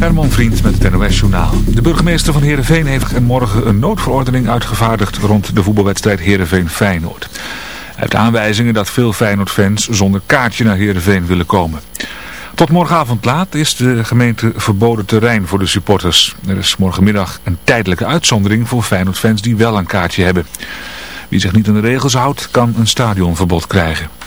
Herman Vriend met het NOS Journaal. De burgemeester van Heerenveen heeft morgen een noodverordening uitgevaardigd rond de voetbalwedstrijd Heerenveen-Feyenoord. Hij heeft aanwijzingen dat veel Feyenoord-fans zonder kaartje naar Heerenveen willen komen. Tot morgenavond laat is de gemeente verboden terrein voor de supporters. Er is morgenmiddag een tijdelijke uitzondering voor Feyenoord-fans die wel een kaartje hebben. Wie zich niet aan de regels houdt, kan een stadionverbod krijgen.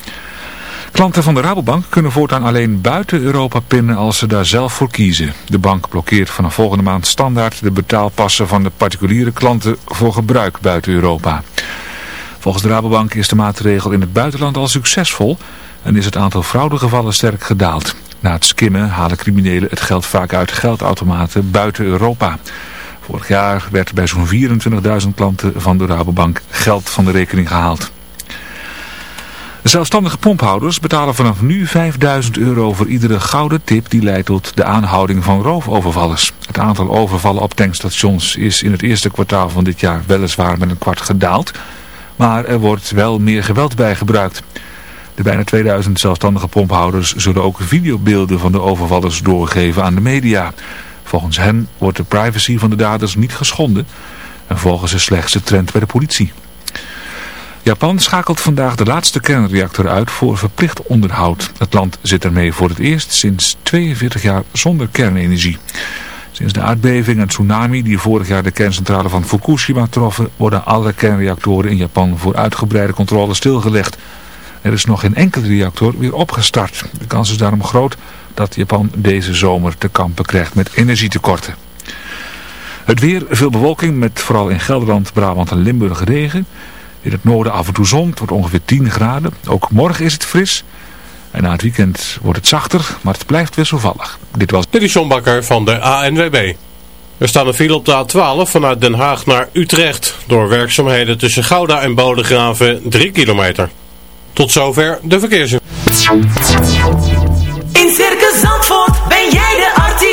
Klanten van de Rabobank kunnen voortaan alleen buiten Europa pinnen als ze daar zelf voor kiezen. De bank blokkeert vanaf volgende maand standaard de betaalpassen van de particuliere klanten voor gebruik buiten Europa. Volgens de Rabobank is de maatregel in het buitenland al succesvol en is het aantal fraudegevallen sterk gedaald. Na het skimmen halen criminelen het geld vaak uit geldautomaten buiten Europa. Vorig jaar werd bij zo'n 24.000 klanten van de Rabobank geld van de rekening gehaald. De zelfstandige pomphouders betalen vanaf nu 5000 euro voor iedere gouden tip die leidt tot de aanhouding van roofovervallers. Het aantal overvallen op tankstations is in het eerste kwartaal van dit jaar weliswaar met een kwart gedaald, maar er wordt wel meer geweld bij gebruikt. De bijna 2000 zelfstandige pomphouders zullen ook videobeelden van de overvallers doorgeven aan de media. Volgens hen wordt de privacy van de daders niet geschonden en volgens ze slechts de trend bij de politie. Japan schakelt vandaag de laatste kernreactor uit voor verplicht onderhoud. Het land zit ermee voor het eerst sinds 42 jaar zonder kernenergie. Sinds de aardbeving en tsunami die vorig jaar de kerncentrale van Fukushima troffen... worden alle kernreactoren in Japan voor uitgebreide controle stilgelegd. Er is nog geen enkele reactor weer opgestart. De kans is daarom groot dat Japan deze zomer te kampen krijgt met energietekorten. Het weer, veel bewolking met vooral in Gelderland, Brabant en Limburg regen... In het noorden af en toe zon, het wordt ongeveer 10 graden. Ook morgen is het fris. En na het weekend wordt het zachter, maar het blijft wisselvallig. Dit was Dit is Bakker van de ANWB. Er staan een file op de A12 vanuit Den Haag naar Utrecht. Door werkzaamheden tussen Gouda en Bodegraven 3 kilometer. Tot zover de verkeersinformatie. In Circus Zandvoort ben jij de artiest.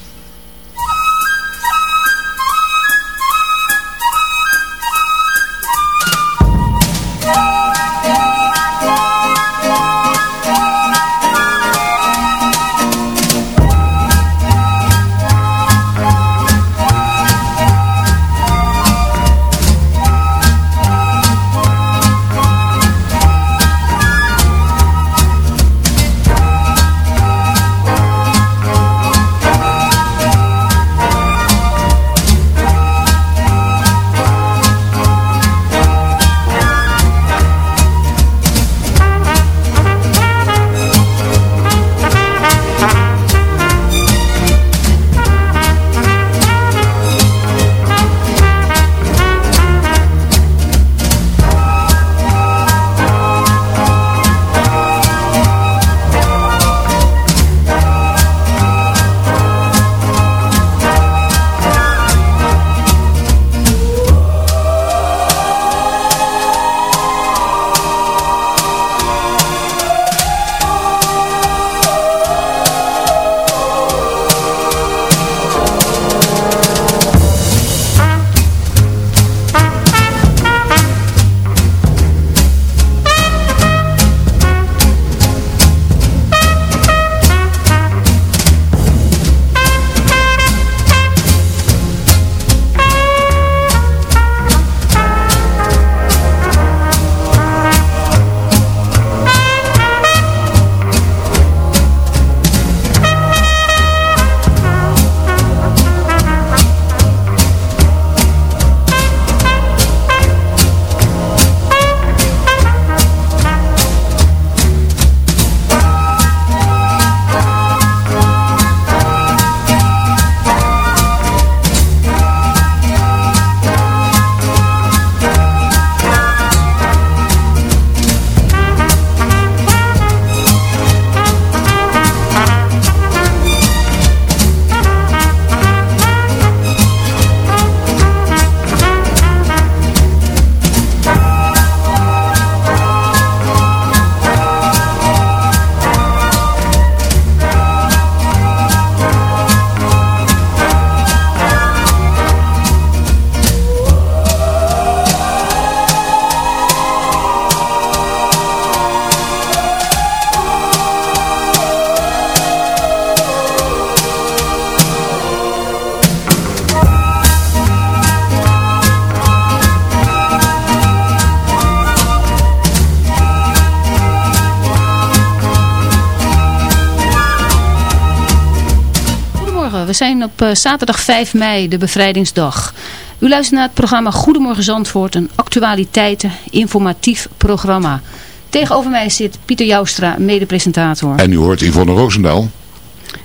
Op eh, zaterdag 5 mei, de bevrijdingsdag. U luistert naar het programma Goedemorgen Zandvoort, een actualiteiten, informatief programma. Tegenover mij zit Pieter Joustra, medepresentator. En u hoort Yvonne Roosendaal.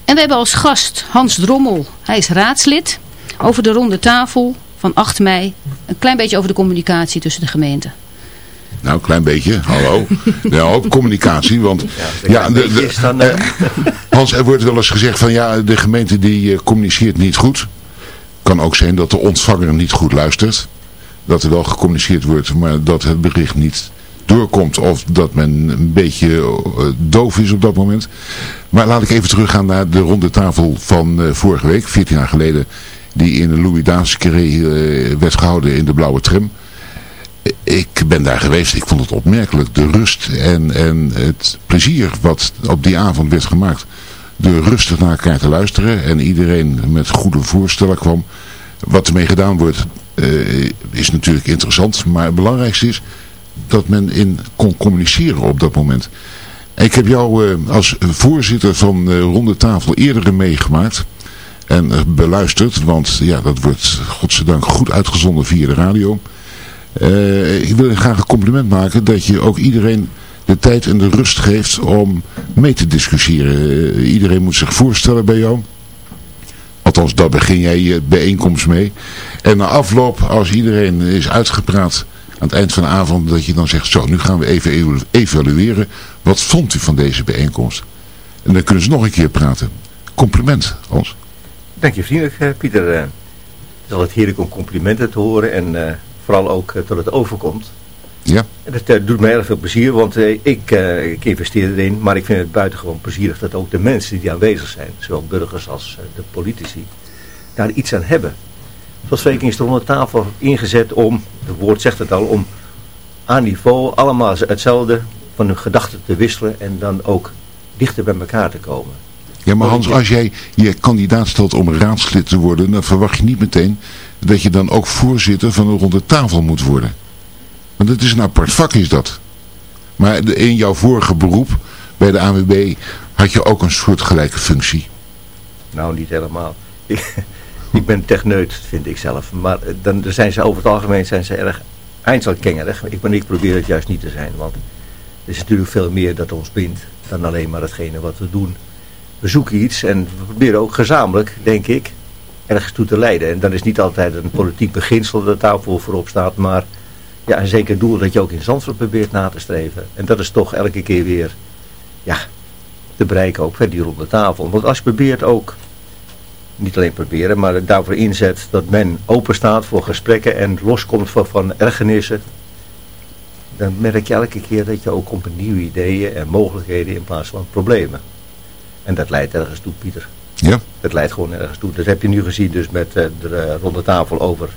En we hebben als gast Hans Drommel. Hij is raadslid over de ronde tafel van 8 mei. Een klein beetje over de communicatie tussen de gemeenten. Nou, een klein beetje, hallo. nou, ook communicatie, want... Ja, de, de, eh, Hans, er wordt wel eens gezegd van ja, de gemeente die eh, communiceert niet goed. Kan ook zijn dat de ontvanger niet goed luistert. Dat er wel gecommuniceerd wordt, maar dat het bericht niet doorkomt of dat men een beetje eh, doof is op dat moment. Maar laat ik even teruggaan naar de ronde tafel van vorige week, 14 jaar geleden, die in de Louis Daas Carré werd gehouden in de blauwe tram. Ik ben daar geweest, ik vond het opmerkelijk. De rust en, en het plezier wat op die avond werd gemaakt. De rustig naar elkaar te luisteren en iedereen met goede voorstellen kwam. Wat ermee gedaan wordt is natuurlijk interessant, maar het belangrijkste is dat men in kon communiceren op dat moment. Ik heb jou uh, als voorzitter van uh, Ronde Tafel eerder meegemaakt en beluisterd, want ja, dat wordt godzijdank goed uitgezonden via de radio. Ik wil je graag een compliment maken dat je ook iedereen de tijd en de rust geeft om mee te discussiëren. iedereen moet zich voorstellen bij jou. Althans, daar begin jij je bijeenkomst mee. En na afloop, als iedereen is uitgepraat aan het eind van de avond dat je dan zegt, zo nu gaan we even evalueren. Wat vond u van deze bijeenkomst? En dan kunnen ze nog een keer praten. Compliment, Hans. Dank je vriendelijk, eh, Pieter. Eh, het is altijd heerlijk om complimenten te horen en vooral ook dat het overkomt. Ja. En dat doet me erg veel plezier, want ik, ik investeer erin, maar ik vind het buitengewoon plezierig dat ook de mensen die aanwezig zijn, zowel burgers als de politici, daar iets aan hebben. Zoals Veking is er onder tafel ingezet om, het woord zegt het al, om aan niveau allemaal hetzelfde van hun gedachten te wisselen en dan ook dichter bij elkaar te komen. Ja, maar Hans, als jij je kandidaat stelt om raadslid te worden, dan verwacht je niet meteen dat je dan ook voorzitter van een ronde tafel moet worden. Want het is een apart vak is dat. Maar in jouw vorige beroep bij de AWB had je ook een soort gelijke functie. Nou, niet helemaal. Ik ben techneut, vind ik zelf. Maar eh, dan zijn ze over het algemeen zijn ze erg eindselkengerig. Ik, ik probeer het juist niet te zijn. Want er is natuurlijk veel meer dat ons bindt dan alleen maar hetgene wat we doen. We zoeken iets en we proberen ook gezamenlijk, denk ik, ergens toe te leiden. En dan is niet altijd een politiek beginsel dat daarvoor voorop staat. Maar ja, een zeker doel dat je ook in Zandvoort probeert na te streven. En dat is toch elke keer weer ja, te bereiken ook bij die ronde tafel. Want als je probeert ook niet alleen proberen, maar daarvoor inzet dat men open staat voor gesprekken en loskomt van, van ergernissen. Dan merk je elke keer dat je ook komt met nieuwe ideeën en mogelijkheden in plaats van problemen. En dat leidt ergens toe, Pieter. Ja. Dat leidt gewoon ergens toe. Dat heb je nu gezien dus met uh, de uh, ronde tafel over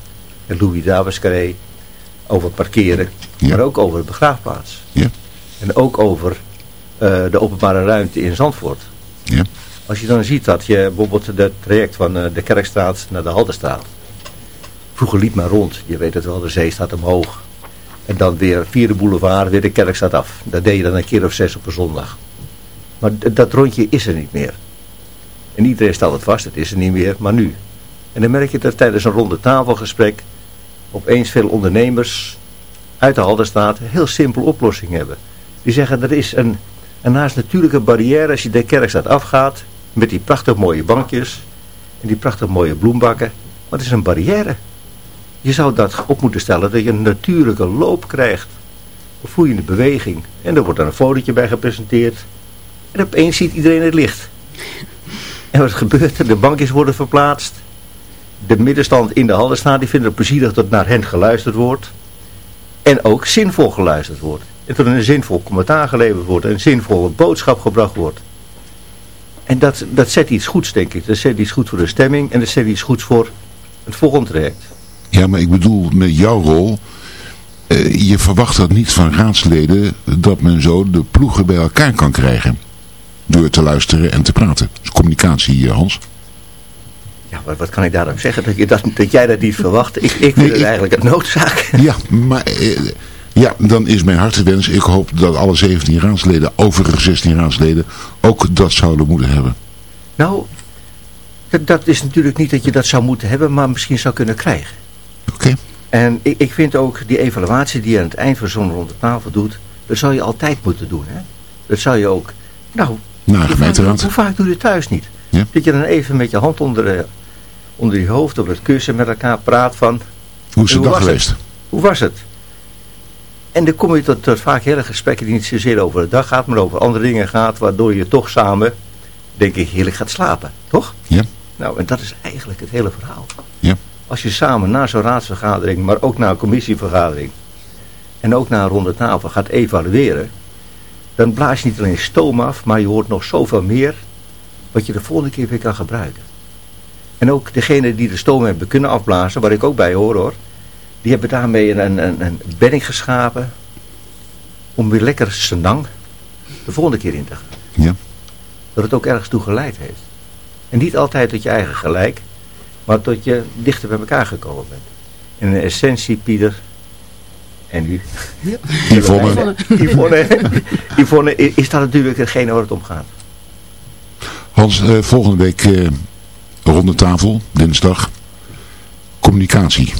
het Louis Davis Carré, over het parkeren, maar ook over de begraafplaats. Ja. En ook over uh, de openbare ruimte in Zandvoort. Ja. Als je dan ziet dat je bijvoorbeeld het traject van eh, de Kerkstraat naar de Haldenstraat. Vroeger liep men rond, je weet het wel, de zee staat omhoog. En dan weer via de boulevard, weer de Kerkstraat af. Dat deed je dan een keer of zes op een zondag. Maar dat rondje is er niet meer. En iedereen stelt het vast, het is er niet meer, maar nu. En dan merk je dat tijdens een ronde tafelgesprek opeens veel ondernemers uit de Haldenstraat heel simpele oplossing hebben. Die zeggen er is een, een naast natuurlijke barrière als je de Kerkstraat afgaat met die prachtig mooie bankjes. En die prachtig mooie bloembakken. Maar het is een barrière. Je zou dat op moeten stellen dat je een natuurlijke loop krijgt. Een vloeiende beweging. En er wordt dan een fotootje bij gepresenteerd. En opeens ziet iedereen het licht. En wat gebeurt er? De bankjes worden verplaatst. De middenstand in de hal staat. Die vinden het plezierig dat naar hen geluisterd wordt. En ook zinvol geluisterd wordt. En tot een zinvol commentaar geleverd wordt. En een zinvolle boodschap gebracht wordt. En dat, dat zet iets goeds, denk ik. Dat zet iets goed voor de stemming en dat zet iets goeds voor het volgende traject. Ja, maar ik bedoel, met jouw rol, eh, je verwacht dat niet van raadsleden dat men zo de ploegen bij elkaar kan krijgen. Door te luisteren en te praten. Dus communicatie, Hans. Ja, wat, wat kan ik daarop zeggen? Dat, je dat, dat jij dat niet verwacht? Ik, ik vind het eigenlijk een noodzaak. Ja, maar... Eh, ja, dan is mijn hartewens. Ik hoop dat alle 17 raadsleden, overige 16 raadsleden, ook dat zouden moeten hebben. Nou, Dat, dat is natuurlijk niet dat je dat zou moeten hebben, maar misschien zou kunnen krijgen. Oké. En ik, ik vind ook die evaluatie die je aan het eind van zo'n ronde tafel doet, dat zou je altijd moeten doen. Hè? Dat zou je ook, nou, Naar de hoe vaak, gemeenteraad. hoe vaak doe je het thuis niet? Ja. Dat je dan even met je hand onder, de, onder je hoofd op het kussen met elkaar praat van, Hoe is de Hoe dag het? geweest? hoe was het? En dan kom je tot, tot vaak hele gesprekken die niet zozeer over de dag gaat, maar over andere dingen gaat, waardoor je toch samen, denk ik, heerlijk gaat slapen. Toch? Ja. Nou, en dat is eigenlijk het hele verhaal. Ja. Als je samen na zo'n raadsvergadering, maar ook na een commissievergadering en ook na een ronde tafel gaat evalueren, dan blaas je niet alleen stoom af, maar je hoort nog zoveel meer wat je de volgende keer weer kan gebruiken. En ook degene die de stoom hebben kunnen afblazen, waar ik ook bij hoor hoor, die hebben daarmee een, een, een bedding geschapen om weer lekker senang de volgende keer in te gaan. Ja. Dat het ook ergens toe geleid heeft. En niet altijd tot je eigen gelijk, maar tot je dichter bij elkaar gekomen bent. En in essentie, Pieter en u. Yvonne. Yvonne, Yvonne is dat natuurlijk hetgene waar het om gaat. Hans, eh, volgende week eh ronde tafel, dinsdag. Communicatie.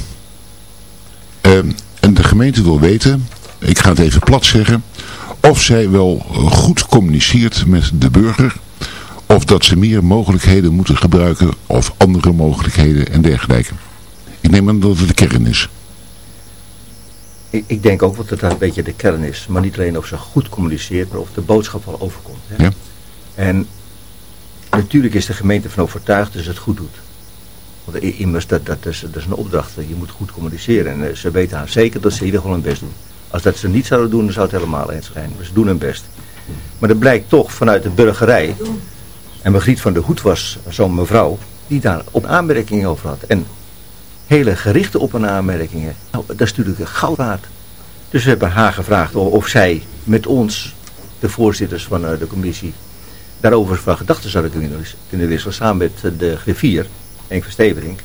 Ehm, en de gemeente wil weten, ik ga het even plat zeggen, of zij wel goed communiceert met de burger. Of dat ze meer mogelijkheden moeten gebruiken of andere mogelijkheden en dergelijke. Ik neem aan dat het de kern is. Ik, ik denk ook dat dat een beetje de kern is. Maar niet alleen of ze goed communiceert, maar of de boodschap wel overkomt. Hè? Ja. En natuurlijk is de gemeente van overtuigd dat ze het goed doet. Want immers, dat, dat, is, dat is een opdracht. Je moet goed communiceren. En eh, ze weten haar zeker dat ze in ieder geval hun best doen. Als dat ze niet zouden doen, dan zou het helemaal eens zijn. Maar ze doen hun best. Maar er blijkt toch vanuit de burgerij... En Margriet van der Hoed was zo'n mevrouw die daar op aanmerkingen over had. En hele gerichte op een aanmerkingen. Nou, dat is natuurlijk een goud. Dus we hebben haar gevraagd of, zij met ons, de voorzitters van eh, de commissie, daarover van gedachten zouden kunnen, wisselen. Samen met eh, de griffier, Henk Versteverink.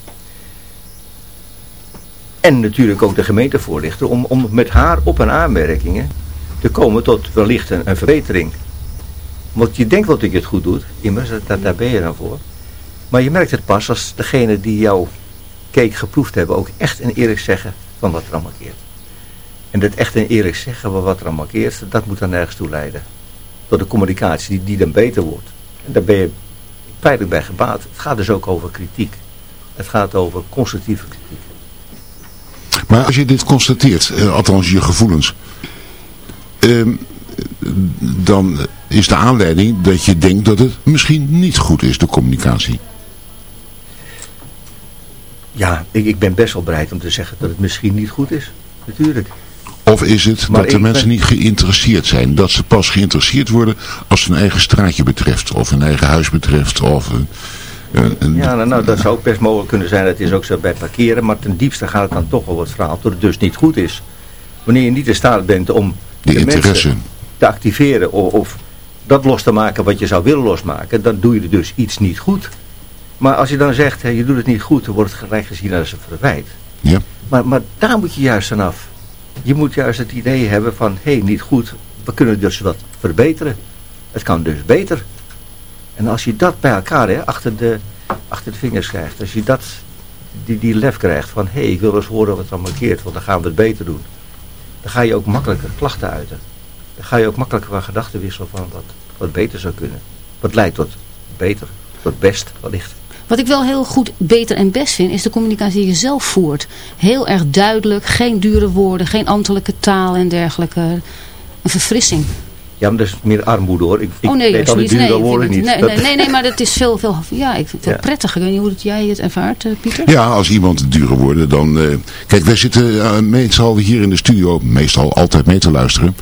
En natuurlijk ook de gemeentevoorlichter. Om, om met haar op een aanmerkingen te komen tot wellicht een, verbetering. Want je denkt wel dat je het goed doet. Immers, dat, daar ben je dan voor. Maar je merkt het pas als degene die jouw cake geproefd hebben ook echt en eerlijk zeggen van wat er aan markeert. En dat echt en eerlijk zeggen van wat er aan markeert, dat moet dan nergens toe leiden. Tot de communicatie die, die dan beter wordt. En daar ben je feitelijk bij gebaat. Het gaat dus ook over kritiek. Het gaat over constructieve kritiek. Maar als je dit constateert, eh, althans je gevoelens, ehm, dan is de aanleiding dat je denkt dat het misschien niet goed is, de communicatie. Ja, ik, ik ben best wel bereid om te zeggen dat het misschien niet goed is. Natuurlijk. Of is het Maar dat de mensen ben- niet geïnteresseerd zijn? Dat ze pas geïnteresseerd worden als het hun eigen straatje betreft, of hun eigen huis betreft, of een, een, Ja, nou, nou, dat zou ook best mogelijk kunnen zijn. Het is ook zo bij parkeren. Maar ten diepste gaat het dan toch over het verhaal dat het dus niet goed is. Wanneer je niet in staat bent om de de interesse. mensen te activeren of, of dat los te maken wat je zou willen losmaken, dan doe je dus iets niet goed. Maar als je dan zegt, hè, je doet het niet goed, dan wordt het gelijk gezien als een verwijt. Ja. Maar, maar daar moet je juist aan af. Je moet juist het idee hebben van, hé, hey, niet goed, we kunnen dus wat verbeteren. Het kan dus beter. En als je dat bij elkaar hè, achter, de, achter de vingers krijgt, als je dat, die, die lef krijgt van, hé, hey, ik wil eens horen wat er markeert, want dan gaan we het beter doen. Dan ga je ook makkelijker klachten uiten. Dan ga je ook makkelijker van gedachten wisselen van wat, wat beter zou kunnen. Wat leidt tot beter, tot best wellicht. Wat ik wel heel goed, beter en best vind, is de communicatie die je zelf voert. Heel erg duidelijk, geen dure woorden, geen ambtelijke taal en dergelijke. Een verfrissing. Ja, maar dat is meer armoede hoor. Ik, ik oh nee, weet al die juist niet. dure Nee, woorden niet. Dat- nee, nee, nee, nee, maar dat is veel, veel, ja, ik vind het wel Ja. prettig. Ik weet niet hoe het, jij het ervaart, eh, Pieter. Ja, als iemand dure woorden, dan... eh, kijk, wij zitten eh, meestal hier in de studio, meestal altijd mee te luisteren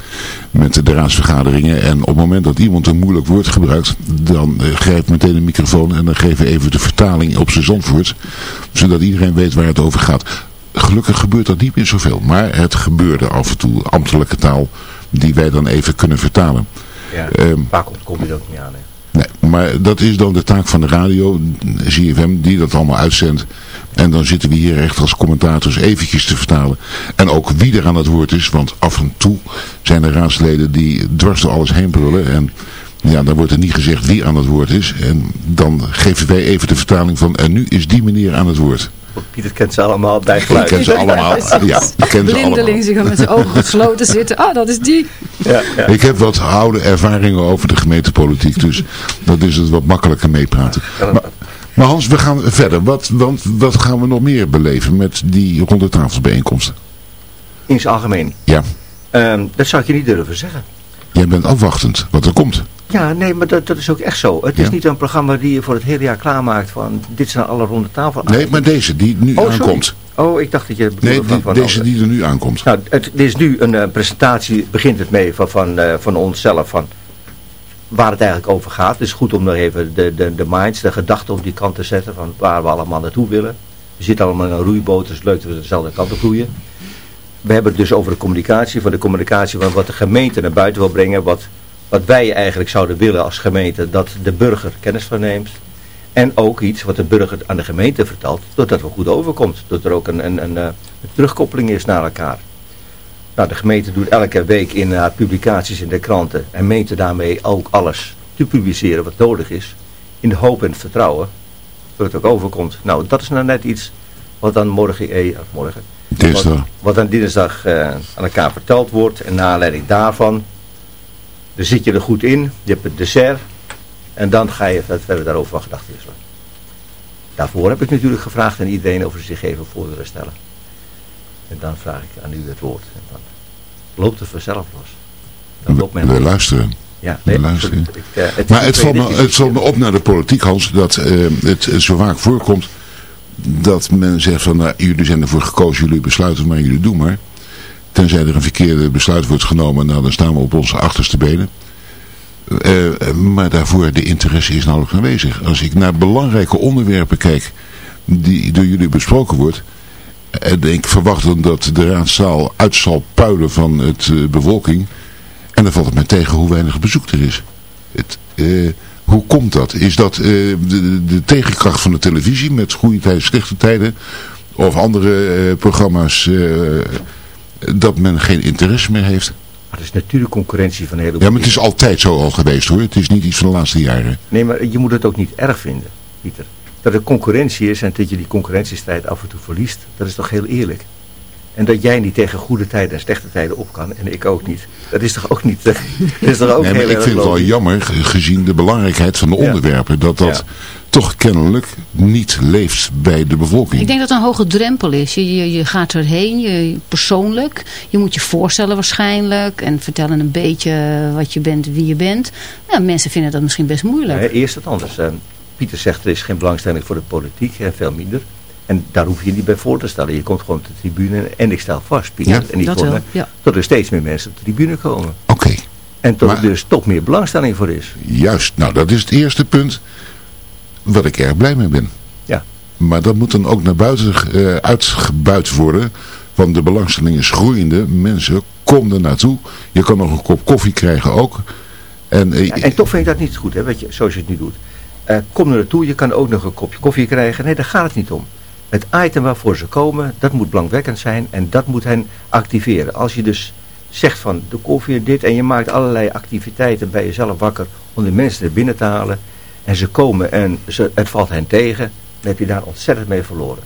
met de raadsvergaderingen. En op het moment dat iemand een moeilijk woord gebruikt, dan grijpt meteen de microfoon en dan geven we even de vertaling op zijn zandvoort. Zodat iedereen weet waar het over gaat. Gelukkig gebeurt dat niet meer zoveel, maar het gebeurde af en toe ambtelijke taal die wij dan even kunnen vertalen. ja, Ehm, vaak je er ook niet aan. Hè. Nee, maar dat is dan de taak van de radio, ZFM, die dat allemaal uitzendt. En dan zitten we hier echt als commentators eventjes te vertalen. En ook wie er aan het woord is, want af en toe zijn er raadsleden die dwars door alles heen brullen. En Ja, dan wordt er niet gezegd wie aan het woord is. En dan geven wij even de vertaling van, en nu is die meneer aan het woord. Pieter kent ze allemaal bij Ik geluid. ken ze allemaal. Ja, ik ken ze allemaal. Zich met zijn ogen gesloten zitten. Ah, dat is die. Ja, ja. Ik heb wat oude ervaringen over de gemeentepolitiek, dus dat is het wat makkelijker meepraten. Maar, maar Hans, we gaan verder. Wat, want, wat gaan we nog meer beleven met die ronde tafelsbijeenkomsten? In zijn algemeen. Ja, Ehm, dat zou ik je niet durven zeggen. jij bent afwachtend wat er komt. Ja, nee, maar dat, dat is ook echt zo. Het is niet een programma die je voor het hele jaar klaarmaakt van dit zijn alle ronde tafel. Nee, maar deze die nu Oh, aankomt. Oh, ik dacht dat je bedoelde Nee, van, die- van deze die er nu aankomt. Nou, het, is nu een eh, presentatie, begint het mee van, van, eh, van onszelf, van waar het eigenlijk over gaat. Het is goed om nog even de, de, de minds, de gedachten op die kant te zetten van waar we allemaal naartoe willen. We zitten allemaal in een roeiboot, dus leuk dat we dezelfde kant op roeien. We hebben het dus over de communicatie, van de communicatie van wat de gemeente naar buiten wil brengen, wat, wat wij eigenlijk zouden willen als gemeente, dat de burger kennis van neemt. En ook iets wat de burger aan de gemeente vertelt, doordat het goed overkomt. Dat er ook een, een, een, eh, een terugkoppeling is naar elkaar. Nou, de gemeente doet elke week in haar publicaties in de kranten en meent daarmee ook alles te publiceren wat nodig is. In de hoop en het vertrouwen dat het ook overkomt. Nou, dat is nou net iets wat dan morgen, eh, of morgen Dinsdag. wat, wat dan dinsdag eh, aan elkaar verteld wordt. En naar aanleiding daarvan, dan zit je er goed in, je hebt het dessert. En dan ga je ver- verder daarover van gedachten wisselen. Daarvoor heb ik natuurlijk gevraagd aan iedereen over zich even voor willen stellen. En dan vraag ik aan u het woord. En dan loopt het vanzelf los. Dan loopt men We luisteren. Ja, we nee, luisteren. Ik, eh, het Maar het valt, me, het valt me op naar de politiek, Hans, dat eh, het zo vaak voorkomt dat men zegt van, nou, jullie zijn ervoor gekozen, jullie besluiten maar, jullie doen maar. Tenzij er een verkeerde besluit wordt genomen, nou dan staan we op onze achterste benen. Eh, maar daarvoor, de interesse is nauwelijks aanwezig. Als ik naar belangrijke onderwerpen kijk die door jullie besproken wordt, en ik verwacht dan dat de raadzaal uit zal puilen van het eh, bevolking. En dan valt het mij tegen hoe weinig bezoek er is. Het, eh, hoe komt dat? Is dat eh, de, de tegenkracht van de televisie met goede tijden, slechte tijden? Of andere eh, programma's eh, dat men geen interesse meer heeft? Maar het is natuurlijk concurrentie van een heleboel Ja, maar het is altijd zo al geweest hoor. Het is niet iets van de laatste jaren. Nee, maar je moet het ook niet erg vinden, Pieter. Dat er concurrentie is en dat je die concurrentiestrijd af en toe verliest, dat is toch heel eerlijk. En dat jij niet tegen goede tijden en slechte tijden op kan en ik ook niet. Dat is toch ook niet, dat is toch ook nee, maar heel ik vind het wel jammer, ge- gezien de belangrijkheid van de Ja. onderwerpen, dat dat Ja. toch kennelijk niet leeft bij de bevolking. Ik denk dat het een hoge drempel is. Je, je, je gaat erheen, je, persoonlijk. Je moet je voorstellen waarschijnlijk. En vertellen een beetje wat je bent, wie je bent. Ja, mensen vinden dat misschien best moeilijk. Nee, eerst het anders. Eh, Pieter zegt er is geen belangstelling voor de politiek en veel minder. En daar hoef je je niet bij voor te stellen. Je komt gewoon op de tribune en ik stel vast, Pieter Ja. en ik Dat ja. dat er steeds meer mensen op de tribune komen. Oké. En tot Maar- er dus toch meer belangstelling voor is. Juist, nou dat is het eerste punt wat ik erg blij mee ben. Ja. Maar dat moet dan ook naar buiten eh, uitgebuit worden, want de belangstelling is groeiende. Mensen, kom er naartoe. Je kan nog een kop koffie krijgen ook. En, eh, Ja, en toch vind ik dat niet goed, hè, weet je, zoals je het nu doet. Eh, kom er naartoe, je kan ook nog een kopje koffie krijgen. Nee, daar gaat het niet om. Het item waarvoor ze komen, dat moet belangwekkend zijn en dat moet hen activeren. Als je dus zegt van de koffie dit en je maakt allerlei activiteiten bij jezelf wakker om de mensen er binnen te halen. En ze komen en ze, het valt hen tegen, dan heb je daar ontzettend mee verloren.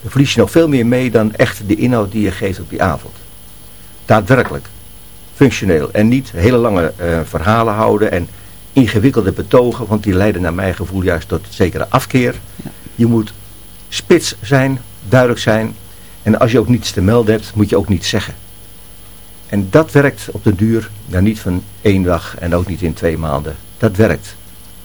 Dan verlies je nog veel meer mee dan echt de inhoud die je geeft op die avond. Daadwerkelijk functioneel. En niet hele lange eh, verhalen houden en ingewikkelde betogen, want die leiden naar mijn gevoel juist tot zekere afkeer. Je moet spits zijn, duidelijk zijn. En als je ook niets te melden hebt, moet je ook niets zeggen. En dat werkt op de duur, nou niet van één dag en ook niet in twee maanden. Dat werkt.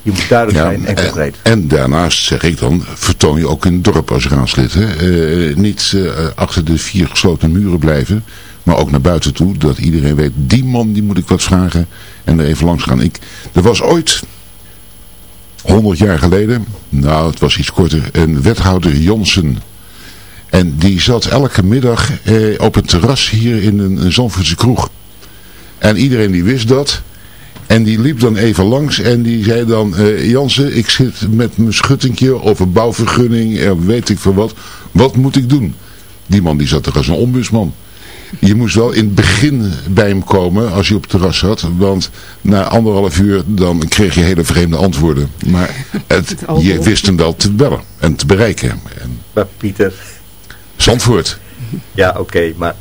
Je moet duidelijk zijn en concreet. en daarnaast zeg ik dan, vertoon je ook in het dorp als raadslid. Hè? Eh, niet eh, achter de vier gesloten muren blijven, maar ook naar buiten toe. Dat iedereen weet, die man die moet ik wat vragen en er even langs gaan. Ik, er was ooit, 100 jaar geleden, nou het was iets korter, een wethouder Jansen. En die zat elke middag eh, op een terras hier in een, een kroeg. En iedereen die wist dat. En die liep dan even langs en die zei dan, eh, Jansen, ik zit met mijn schuttingje of een bouwvergunning en weet ik veel wat. Wat moet ik doen? Die man die zat er als een ombudsman. Je moest wel in het begin bij hem komen als je op het terras zat. Want na anderhalf uur dan kreeg je hele vreemde antwoorden. Maar het, je wist hem wel te bellen en te bereiken. En Maar Pieter, Zandvoort. ja oké, maar...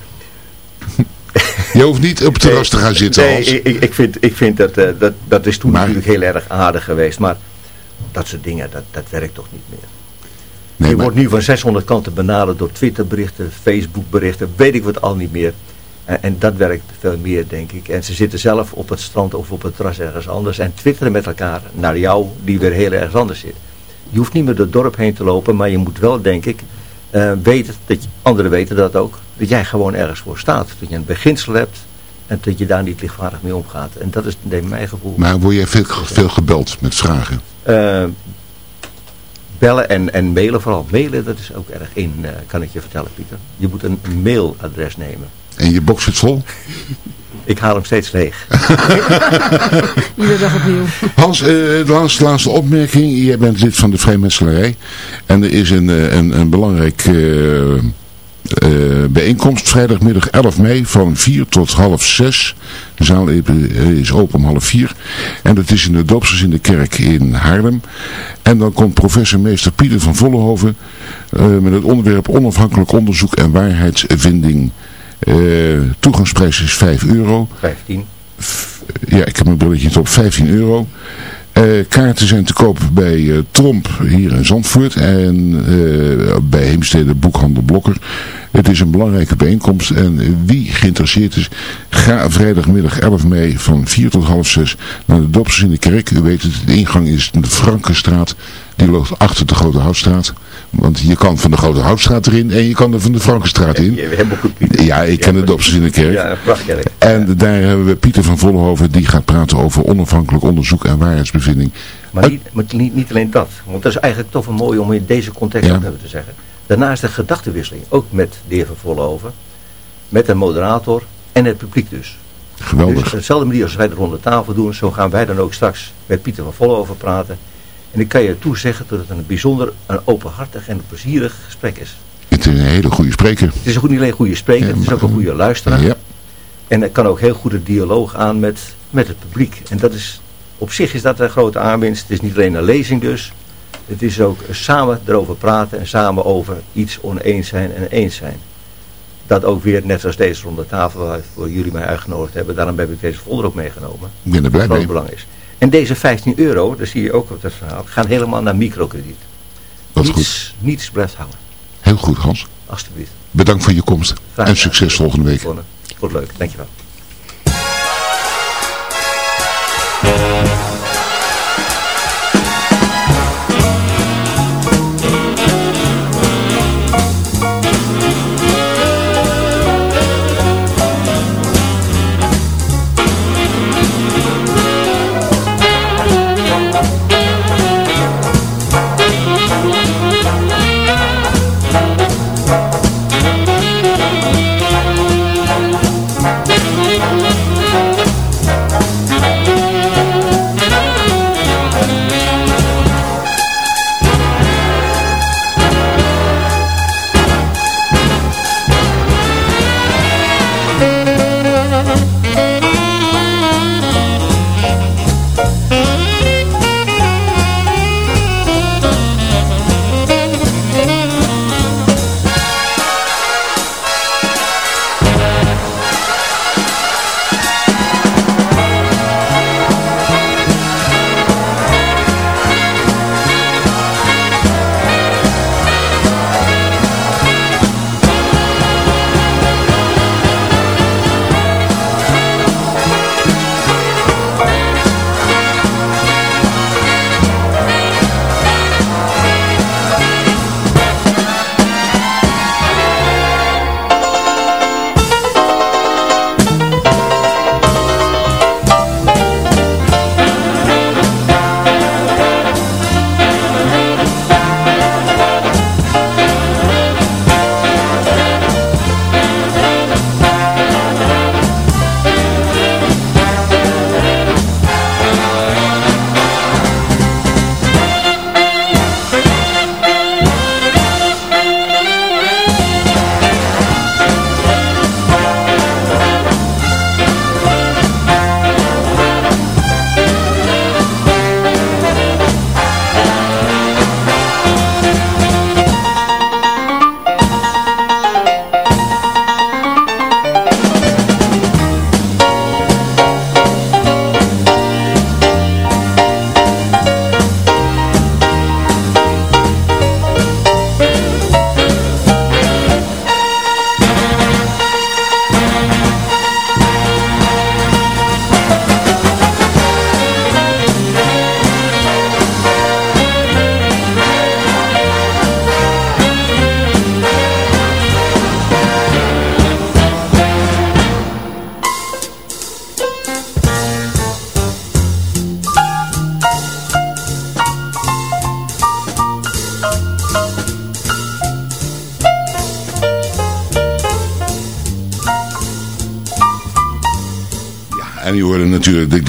Je hoeft niet op het terras te gaan zitten Nee, Hans. ik, ik- ik vind, ik vind dat, eh, dat, dat is toen Maar- natuurlijk heel erg aardig geweest. Maar dat soort dingen, dat, dat werkt toch niet meer. Nee, je maar- wordt nu van 600 kanten benaderd door Twitterberichten, Facebookberichten, weet ik wat al niet meer. En, en dat werkt veel meer, denk ik. En ze zitten zelf op het strand of op het terras ergens anders en twitteren met elkaar naar jou, die weer heel ergens anders zit. Je hoeft niet meer door het dorp heen te lopen, maar je moet wel, denk ik, eh, weten, dat je, anderen weten dat ook, dat jij gewoon ergens voor staat. Dat je een beginsel hebt en dat je daar niet lichtvaardig mee omgaat. En dat is mijn gevoel. Maar word jij veel, veel gebeld met vragen? Eh, bellen en, en mailen vooral. Mailen, dat is ook erg in, eh, kan ik je vertellen, Pieter. Je moet een mailadres nemen. En je box zit vol? Ik haal hem steeds leeg. Iedere dag opnieuw. Hans, eh, de laatste, laatste opmerking. Jij bent lid van de Vrijmetselarij. En er is een, eh, een, een belangrijk eh, eh, bijeenkomst. Vrijdagmiddag 11 mei van 4 tot half 6. De zaal is open om half 4. En dat is in de Doopsters in de kerk in Haarlem. En dan komt professor meester Pieter van Vollenhoven eh, met het onderwerp onafhankelijk onderzoek en waarheidsvinding. Eh, toegangsprijs is 5 euro. 15. Ja, ik heb mijn brilletje op. 15 euro. Eh, kaarten zijn te koop bij eh, Tromp hier in Zandvoort en eh, bij Heemstede Boekhandel Blokker. Het is een belangrijke bijeenkomst en wie geïnteresseerd is, ga vrijdagmiddag 11 mei van 4 tot half 6 naar de Dopsers in de kerk. U weet het, de ingang is de Frankenstraat, die loopt achter de Grote Houtstraat. Want je kan van de Grote Houtstraat erin en je kan er van de Frankenstraat in. We hebben ook goed Pieter. Ja, ik ken in de kerk. Ja, prachtkerk. En daar hebben we Pieter van Vollenhoven, die gaat praten over onafhankelijk onderzoek en waarheidsbevinding. Maar, niet, maar niet, niet alleen dat. Want dat is eigenlijk toch wel mooi om in deze context Ja. te zeggen. Daarnaast de gedachtenwisseling. Ook met de heer Van Vollenhoven. Met de moderator en het publiek dus. Geweldig. Dus op dezelfde manier als wij de ronde tafel doen, zo gaan wij dan ook straks met Pieter van Vollenhoven praten. En ik kan je toezeggen dat het een bijzonder, een openhartig en plezierig gesprek is. Het is een hele goede spreker. Het is ook niet alleen een goede spreker, het is ook een goede luisteraar. Ja, En het kan ook heel goed een dialoog aan met, met het publiek. En dat is, op zich is dat een grote aanwinst. Het is niet alleen een lezing dus. Het is ook samen erover praten en samen over iets oneens zijn en eens zijn. Dat ook weer, net zoals deze ronde tafel waar jullie mij uitgenodigd hebben. Daarom heb ik deze folder ook meegenomen. ik ben er blij mee. belang is. En deze 15 euro, dat zie je ook op het verhaal, gaan helemaal naar microkrediet. Wat goed. Niets, niets blijft hangen, Heel goed Hans. alstublieft. Bedankt voor je komst. Graag En succes volgende week. Het leuk, dankjewel.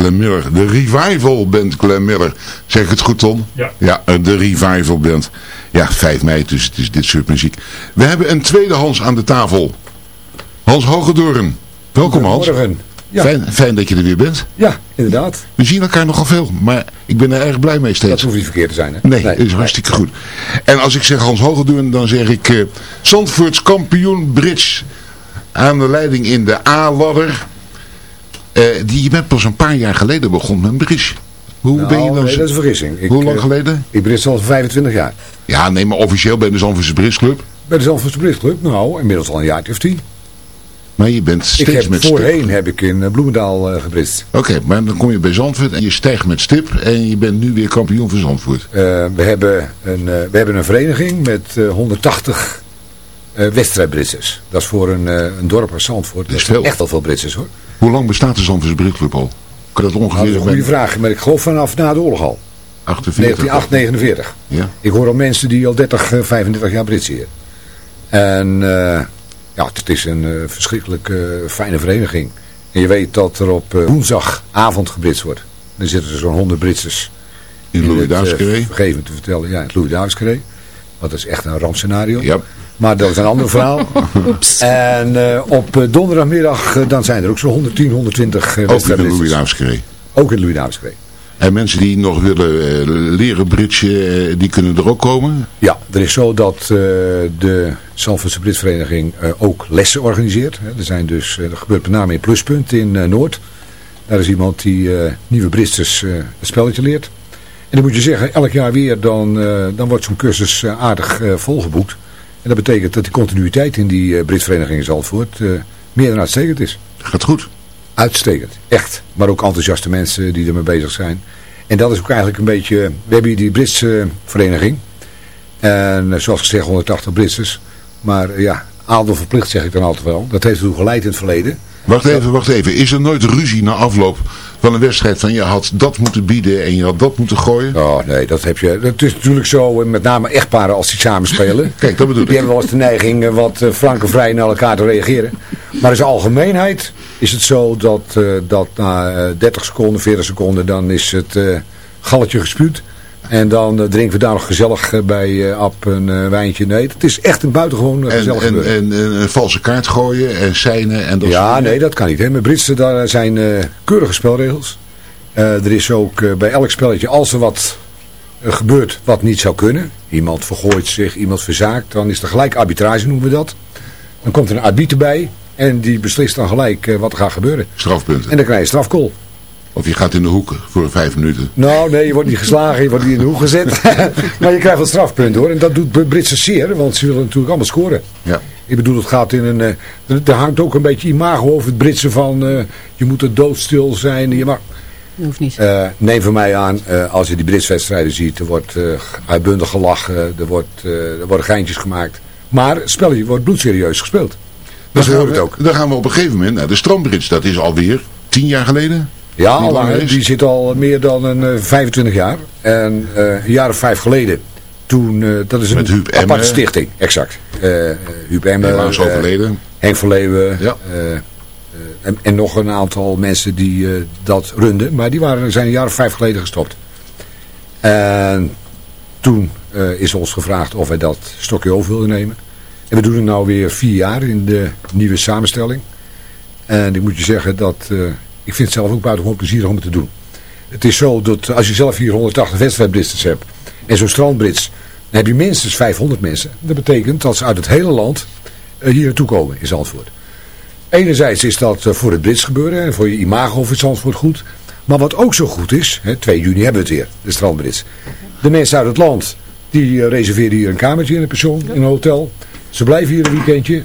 De Glen Miller, de Revival Band Glen Miller. Zeg ik het goed, Tom? Ja. Ja, eh, de Revival Band. Ja, 5 mei, dus het is dit soort muziek. We hebben een tweede Hans aan de tafel. Hans Hogedoorn. Welkom Hans. Goedemorgen. Ja. Fijn, fijn dat je er weer bent. Ja, inderdaad. We zien elkaar nogal veel, maar ik ben er erg blij mee steeds. Dat hoeft niet verkeerd te zijn, hè? Nee, dat is hartstikke goed. En als ik zeg Hans Hogedoorn, dan zeg ik eh Zandvoorts kampioen Brits aan de leiding in de A-ladder. Eh, die je bent pas een paar jaar geleden begonnen met Brits. Hoe Nou, ben je dan? nee, dat is een vergissing. Ik, Hoe lang eh, geleden? Ik ben al 25 jaar. Ja, nee, maar officieel bij de Zandvoortse Britsclub. Bij de Zandvoortse Britsclub, nou, inmiddels al een jaar of tien. Maar je bent Ik steeds heb, met voorheen stip. heb ik in eh, Bloemendaal gebritst. Oké, maar dan kom je bij Zandvoort en je stijgt met stip en je bent nu weer kampioen van Zandvoort. We, hebben een, we hebben een vereniging met eh, 180 eh wedstrijdbritsers. Dat is voor een, eh, een dorp als Zandvoort. Dat is veel. echt wel veel britsers hoor. Hoe lang bestaat de Zandvoortse Britsclub al? Kan dat Nou, ongeveer dat is een goede zijn? vraag, maar ik geloof vanaf na de oorlog al. 48. 1949. Ja. Ik hoor al mensen die al 30, eh, 35 jaar britseren. En eh, ja, het is een eh, verschrikkelijk eh, fijne vereniging. En je weet dat er op eh, woensdagavond gebritst wordt. Dan zitten er zo'n 100 Britsers In Louis het, eh, Davids-Carré? vergeef me te vertellen, ja, in het Louis Davids-Carré. Dat is echt een rampscenario. Ja. Maar dat is een ander verhaal. En eh, op eh, donderdagmiddag, eh, dan zijn er ook zo'n 110, 120 uh, Ook in de. Louis. Ook in het Louis. En mensen die nog willen leren britsen, eh, die kunnen er ook komen. Ja, er is zo dat eh, de Zandvoortse Britsvereniging eh, ook lessen organiseert. Hè. Er, zijn dus, dat gebeurt met name in Pluspunt in eh, Noord. Daar is iemand die eh, nieuwe Britsers eh, het spelletje leert. En dan moet je zeggen, elk jaar weer, dan, eh, dan wordt zo'n cursus aardig eh, volgeboekt. En dat betekent dat de continuïteit in die uh, Britsvereniging in Zandvoort eh, meer dan uitstekend is. Gaat goed. Uitstekend, echt. Maar ook enthousiaste mensen die ermee bezig zijn. En dat is ook eigenlijk een beetje... We hebben hier die Britse vereniging. En eh, zoals gezegd 180 Britsers. Maar eh, ja, adel verplicht zeg ik dan altijd wel. Dat heeft ertoe geleid in het verleden. Wacht even, wacht even. Is er nooit ruzie na afloop van een wedstrijd van je had dat moeten bieden en je had dat moeten gooien? Oh nee, dat heb je. Dat is natuurlijk zo, eh, met name echtparen als die samen spelen. Kijk, dat bedoel Die ik. hebben wel eens de neiging eh, wat eh, frank en vrij naar elkaar te reageren. Maar in zijn algemeenheid is het zo dat, dat na eh, 30 seconden, 40 seconden, dan is het galletje gespuwd. En dan eh, drinken we daar nog gezellig eh, bij eh Ab een wijntje. Nee, het is echt een buitengewoon En, gezellig en, en, en een valse kaart gooien en seinen en dat Ja, soort nee, dat kan niet. Hè. Met Britsen daar zijn keurige spelregels. Er is ook bij elk spelletje, als er wat gebeurt wat niet zou kunnen. Iemand vergooit zich, iemand verzaakt. Dan is er gelijk arbitrage, noemen we dat. Dan komt er een arbiter bij. En die beslist dan gelijk wat er gaat gebeuren. strafpunten. En dan krijg je strafkool. Of je gaat in de hoek voor vijf minuten. Nou, nee, je wordt niet geslagen, je wordt niet in de hoek gezet. maar je krijgt wel strafpunten hoor. En dat doet de Britsen zeer, want ze willen natuurlijk allemaal scoren. Ja. Ik bedoel, het gaat in een... eh, er, hangt ook een beetje imago over het Britse van... eh, je moet er doodstil zijn. Je mag, Dat hoeft niet. eh, neem van mij aan, eh, als je die Britse wedstrijden ziet... er wordt eh, uitbundig gelachen, er, wordt, eh, er worden geintjes gemaakt. Maar het spelletje wordt bloedserieus gespeeld. Dan we gaan, horen we, het ook. dan gaan we op een gegeven moment naar de strandbrits. Dat is alweer tien jaar geleden. Ja, al is? die zit al meer dan een eh, 25 jaar. En eh, een jaar of vijf geleden, toen, eh, dat is een Huub aparte Emme. stichting, exact. Eh eh, Huub Emme, Helaas eh, overleden. Henk van Leeuwen Ja. eh, eh, en, en nog een aantal mensen die eh, dat runden. Maar die waren, zijn een jaar of vijf geleden gestopt. En toen eh, is ons gevraagd of wij dat stokje over wilden nemen. En we doen het nou weer vier jaar in de nieuwe samenstelling. En ik moet je zeggen dat eh, ik vind het zelf ook buitengewoon plezierig om het te doen. Het is zo dat als je zelf hier 180 wedstrijdbritsers hebt en zo'n strandbrits, dan heb je minstens 500 mensen. Dat betekent dat ze uit het hele land eh, hier naartoe komen in Zandvoort. Enerzijds is dat eh, voor het Brits gebeuren en voor je imago voor Zandvoort goed. Maar wat ook zo goed is, hè, 2 juni hebben we het weer, de strandbrits. De mensen uit het land, die eh, reserveren hier een kamertje in een pension, in een hotel. Ze blijven hier een weekendje.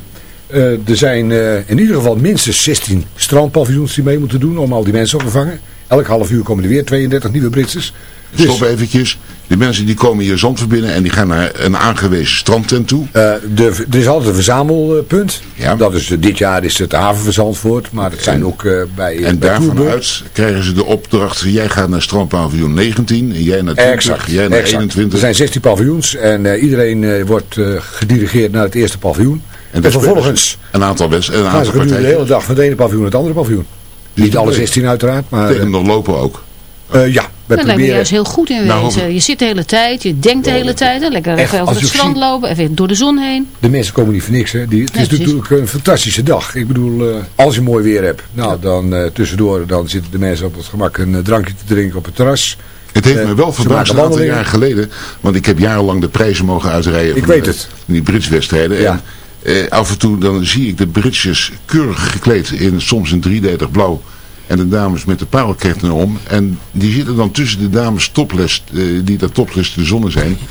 Eh, er zijn eh, in ieder geval minstens 16 strandpaviljoens die mee moeten doen om al die mensen op te vangen. Elk half uur komen er weer 32 nieuwe Britsers. Dus, Stop eventjes. Die mensen die komen hier Zandvoort binnen en die gaan naar een aangewezen strandtent toe. eh, de, er is altijd een verzamelpunt. Ja. Dat is, dit jaar is het de haven van Zandvoort, maar het zijn ook bij, En bij daarvan Toerburg. uit krijgen ze de opdracht. Jij gaat naar strandpaviljoen 19 en jij naar 20, Exact, jij naar exact. 21. Er zijn 16 paviljoens en iedereen wordt gedirigeerd naar het eerste paviljoen. En, vervolgens Een aantal, best, een aantal gedurende de partijen. hele dag van het ene paviljoen naar het andere paviljoen. Niet alle 16 uiteraard, maar... Tegen nog lopen ook. eh, ja, lijkt me proberen... juist heel goed in Nou, wezen. Je zit de hele tijd, je denkt de hele tijd. hè. Lekker Echt, even over het strand ziet- lopen, even door de zon heen. De mensen komen niet voor niks. Hè. Die, het Nee, is precies. natuurlijk een fantastische dag. Ik bedoel, eh, als je mooi weer hebt, nou, dan eh, tussendoor dan zitten de mensen op het gemak een eh, drankje te drinken op het terras. Het heeft Eh, me wel verbaasd een aantal jaar geleden. Want ik heb jarenlang de prijzen mogen uitrijden. Ik van weet de- het. Die Britswedstrijden. Ja. En eh, af en toe dan zie ik de Britsjes keurig gekleed in soms een driedelig blauw. En de dames met de parelketten om. En die zitten dan tussen de dames topless, eh, die daar topless de zonne zijn.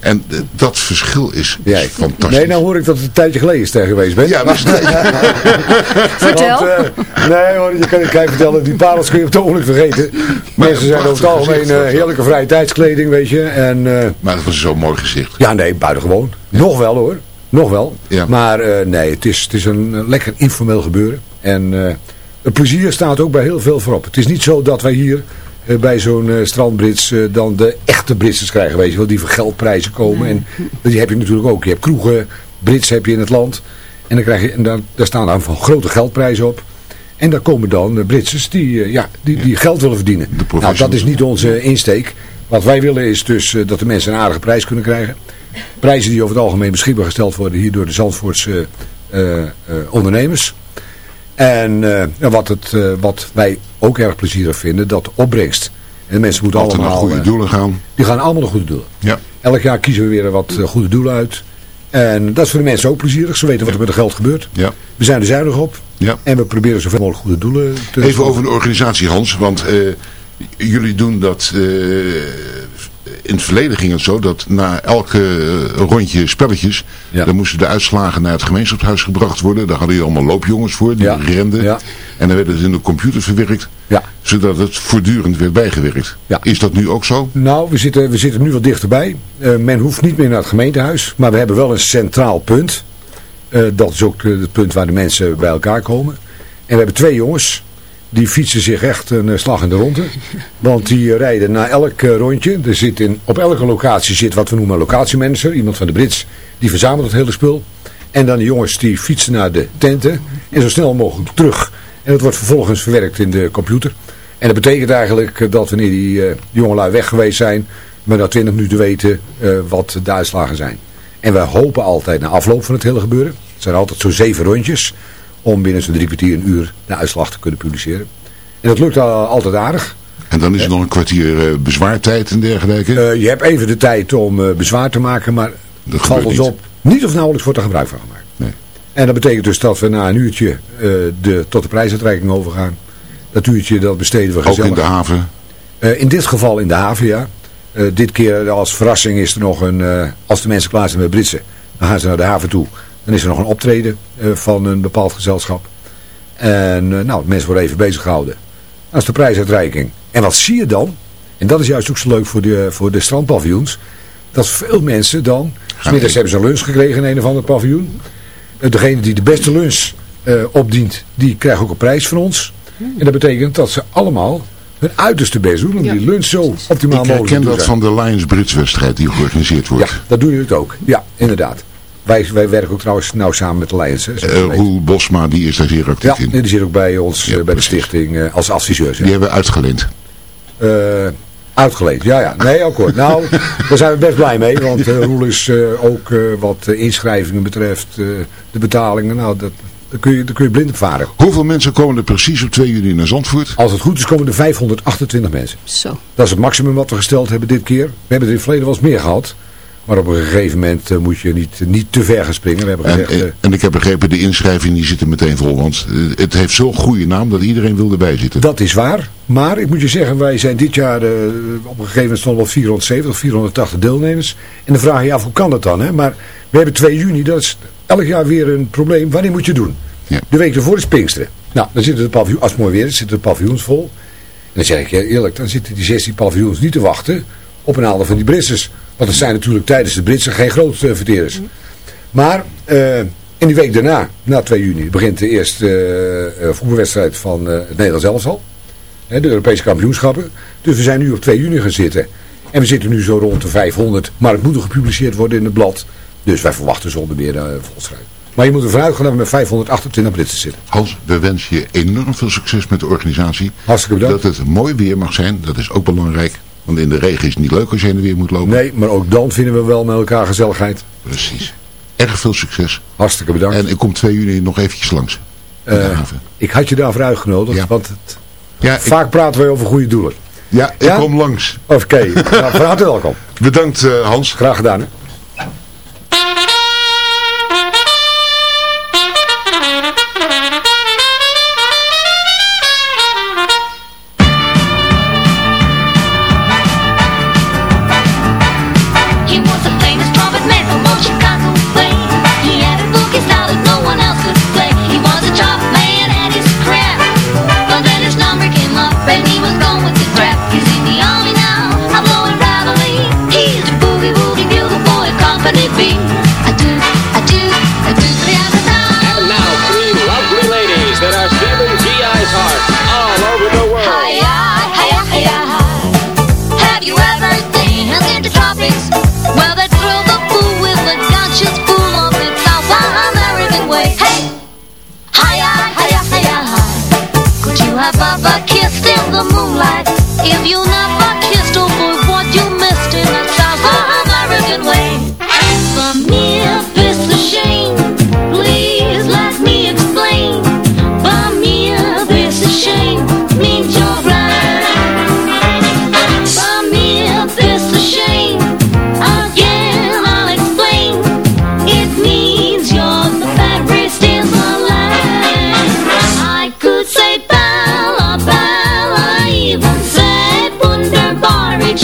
En eh, dat verschil is, is fantastisch. Nee, nou hoor ik dat het een tijdje geleden is geweest bent. Ja, maar Vertel. Want, nee hoor, je kan je kan vertellen, die parels kun je op het ogenblik vergeten. Mensen zijn over het algemeen eh, heerlijke vrije tijdskleding, weet je. En, eh, Maar dat was zo'n mooi gezicht. ja, nee, buitengewoon. Nog wel hoor. Nog wel. Ja. Maar eh, nee, het is, het is een lekker informeel gebeuren. En eh, het plezier staat ook bij heel veel voorop. Het is niet zo dat wij hier eh, bij zo'n strandbrits dan de echte Britsers krijgen, weet je wel. Die voor geldprijzen komen. En die heb je natuurlijk ook. Je hebt kroegen, Brits heb je in het land. En, dan krijg je, en daar, daar staan dan van grote geldprijzen op. En daar komen dan de Britsers die, ja, die, die geld willen verdienen. Nou, dat is niet onze insteek. Wat wij willen is dus dat de mensen een aardige prijs kunnen krijgen. Prijzen die over het algemeen beschikbaar gesteld worden hier door de Zandvoortse eh, eh, ondernemers. En eh, ja, wat, het, wat wij ook erg plezierig vinden, dat de opbrengst. En de mensen moeten Altijd naar allemaal... goede doelen gaan. die gaan allemaal naar goede doelen. Ja. Elk jaar kiezen we weer wat goede doelen uit. En dat is voor de mensen ook plezierig. Ze weten wat er met het geld gebeurt. Ja. We zijn er zuinig op. Ja. En we proberen zoveel mogelijk goede doelen te Even over de organisatie Hans, want jullie doen dat, in het verleden ging het zo dat na elke eh, rondje spelletjes, Ja. dan moesten de uitslagen naar het gemeenschapshuis gebracht worden. Daar hadden jullie allemaal loopjongens voor, die Ja. renden. Ja. En dan werd het in de computer verwerkt, zodat het voortdurend werd bijgewerkt. Is dat nu ook zo? Nou, we zitten, we zitten nu wat dichterbij. Eh, men hoeft niet meer naar het gemeentehuis. Maar we hebben wel een centraal punt. Eh, dat is ook het punt waar de mensen bij elkaar komen. En we hebben twee jongens. Die fietsen zich echt een eh, slag in de ronde. Want die eh, rijden na elk eh, rondje. Er zit in, op elke locatie zit wat we noemen locatiemanager. Iemand van de Brits. Die verzamelt het hele spul. En dan de jongens die fietsen naar de tenten. En zo snel mogelijk terug. En dat wordt vervolgens verwerkt in de computer. En dat betekent eigenlijk dat wanneer die jongelui weg geweest zijn, we na 20 minuten weten wat de uitslagen zijn. En wij hopen altijd na afloop van het hele gebeuren, het zijn altijd zo'n zeven rondjes, om binnen zo'n drie kwartier, een uur de uitslag te kunnen publiceren. En dat lukt al, altijd aardig. En dan is er nog een kwartier eh, bezwaartijd en dergelijke. Eh, je hebt even de tijd om eh, bezwaar te maken, maar Dat valt ons niet. op. Niet of nauwelijks wordt er gebruik van gemaakt. Nee. En dat betekent dus dat we na een uurtje eh, de, tot de prijsuitreiking overgaan. Dat uurtje dat besteden we ook gezellig. in de haven. In dit geval in de haven, ja. Dit keer als verrassing is er nog een... als de mensen klaar zijn met Britsen, dan gaan ze naar de haven toe. Dan is er nog een optreden eh, van een bepaald gezelschap. En eh, nou, mensen worden even bezig gehouden. Dat is de prijsuitreiking. En wat zie je dan? En dat is juist ook zo leuk voor de, voor de strandpaviljoens. Dat veel mensen dan... Smiddags hebben ze een lunch gekregen in een of ander paviljoen. Eh, degene die de beste lunch opdient, die krijgt ook een prijs van ons. En dat betekent dat ze allemaal hun uiterste best doen om Ja, die lunch zo optimaal Ik mogelijk te herken doen dat zijn. van de Lions Brits wedstrijd die georganiseerd wordt. Ja, dat doen jullie het ook. Ja, inderdaad. Wij, wij werken ook trouwens nauw samen met de Lions. Eh. Roel Bosma die is daar zeer actief ja, in. die zit ook bij ons, Ja, eh, bij de stichting, eh, als adviseur. Die hebben we uitgeleend. Eh, uitgeleend, ja ja. Nee, akkoord. Nou, daar zijn we best blij mee. Want eh, Roel is eh, ook eh, wat de inschrijvingen betreft, eh, de betalingen. Nou, dat, daar, kun je, daar kun je blind op varen. Hoeveel mensen komen er precies op 2 juli naar Zandvoort? Als het goed is komen er 528 mensen. Zo. Dat is het maximum wat we gesteld hebben dit keer. We hebben er in het verleden wel eens meer gehad. Maar op een gegeven moment eh, moet je niet, niet te ver gaan springen. We hebben En, gezegd... eh, eh, en ik heb begrepen, de inschrijving die zit er meteen vol. Want het heeft zo'n goede naam dat iedereen wil erbij zitten. Dat is waar. Maar ik moet je zeggen, wij zijn dit jaar op een gegeven moment stonden we op 470, 480 deelnemers. En dan vraag je je af, hoe kan dat dan? Hè? Maar we hebben 2 juni, dat is elk jaar weer een probleem. Wanneer moet je doen? Ja. De week ervoor is Pinksteren. Nou, dan zitten de paviljoens, als het mooi weer is, zitten de paviljoens vol. En dan zeg ik je eerlijk, dan zitten die 16 paviljoens niet te wachten op een aantal van die Britsers. Want dat zijn natuurlijk tijdens de Britsen geen grote uh, verterers. Maar eh, in die week daarna, na 2 juni, begint de eerste eh, eh, voetbalwedstrijd van eh, het Nederlands elftal. Hè, de Europese kampioenschappen. Dus we zijn nu op 2 juni gaan zitten. En we zitten nu zo rond de 500. Maar het moet nog gepubliceerd worden in het blad. Dus wij verwachten zonder meer uh, volstrijd. Maar je moet ervan uitgaan dat we met 528 Britsen zitten. Hans, we wensen je enorm veel succes met de organisatie. Hartstikke bedankt. Dat het mooi weer mag zijn, dat is ook belangrijk. Want in de regen is het niet leuk als je in de weer moet lopen. Nee, maar ook dan vinden we wel met elkaar gezelligheid. Precies. Erg veel succes. Hartstikke bedankt. En ik kom twee juni nog eventjes langs. Eh, ik had je daarvoor uitgenodigd, Ja. want het, Ja, ik, vaak praten wij over goede doelen. ja, ik Ja? kom langs. Oké, nou, van harte welkom. Bedankt eh, Hans. Graag gedaan. Hè?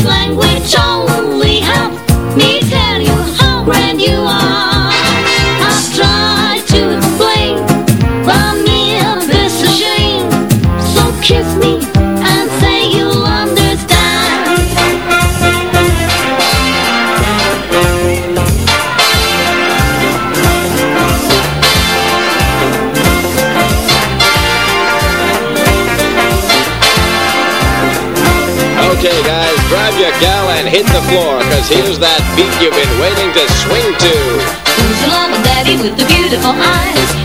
language on. Floor, cause here's that beat you've been waiting to swing to. Who's the long daddy with the beautiful eyes?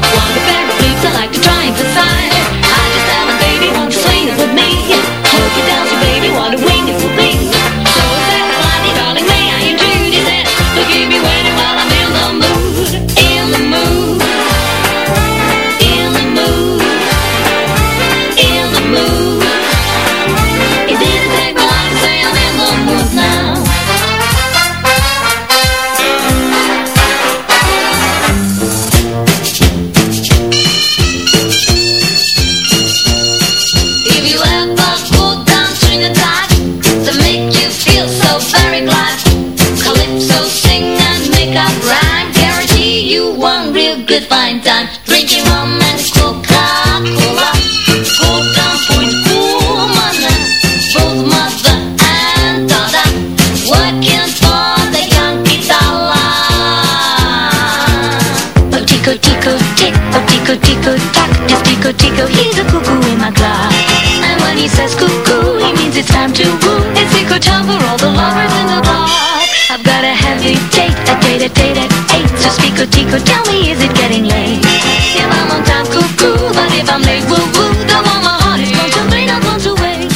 Tico, tell me is it getting late? If I'm on time, cuckoo, but if I'm late, woo woo Don't want my heart is going to three, not one to wait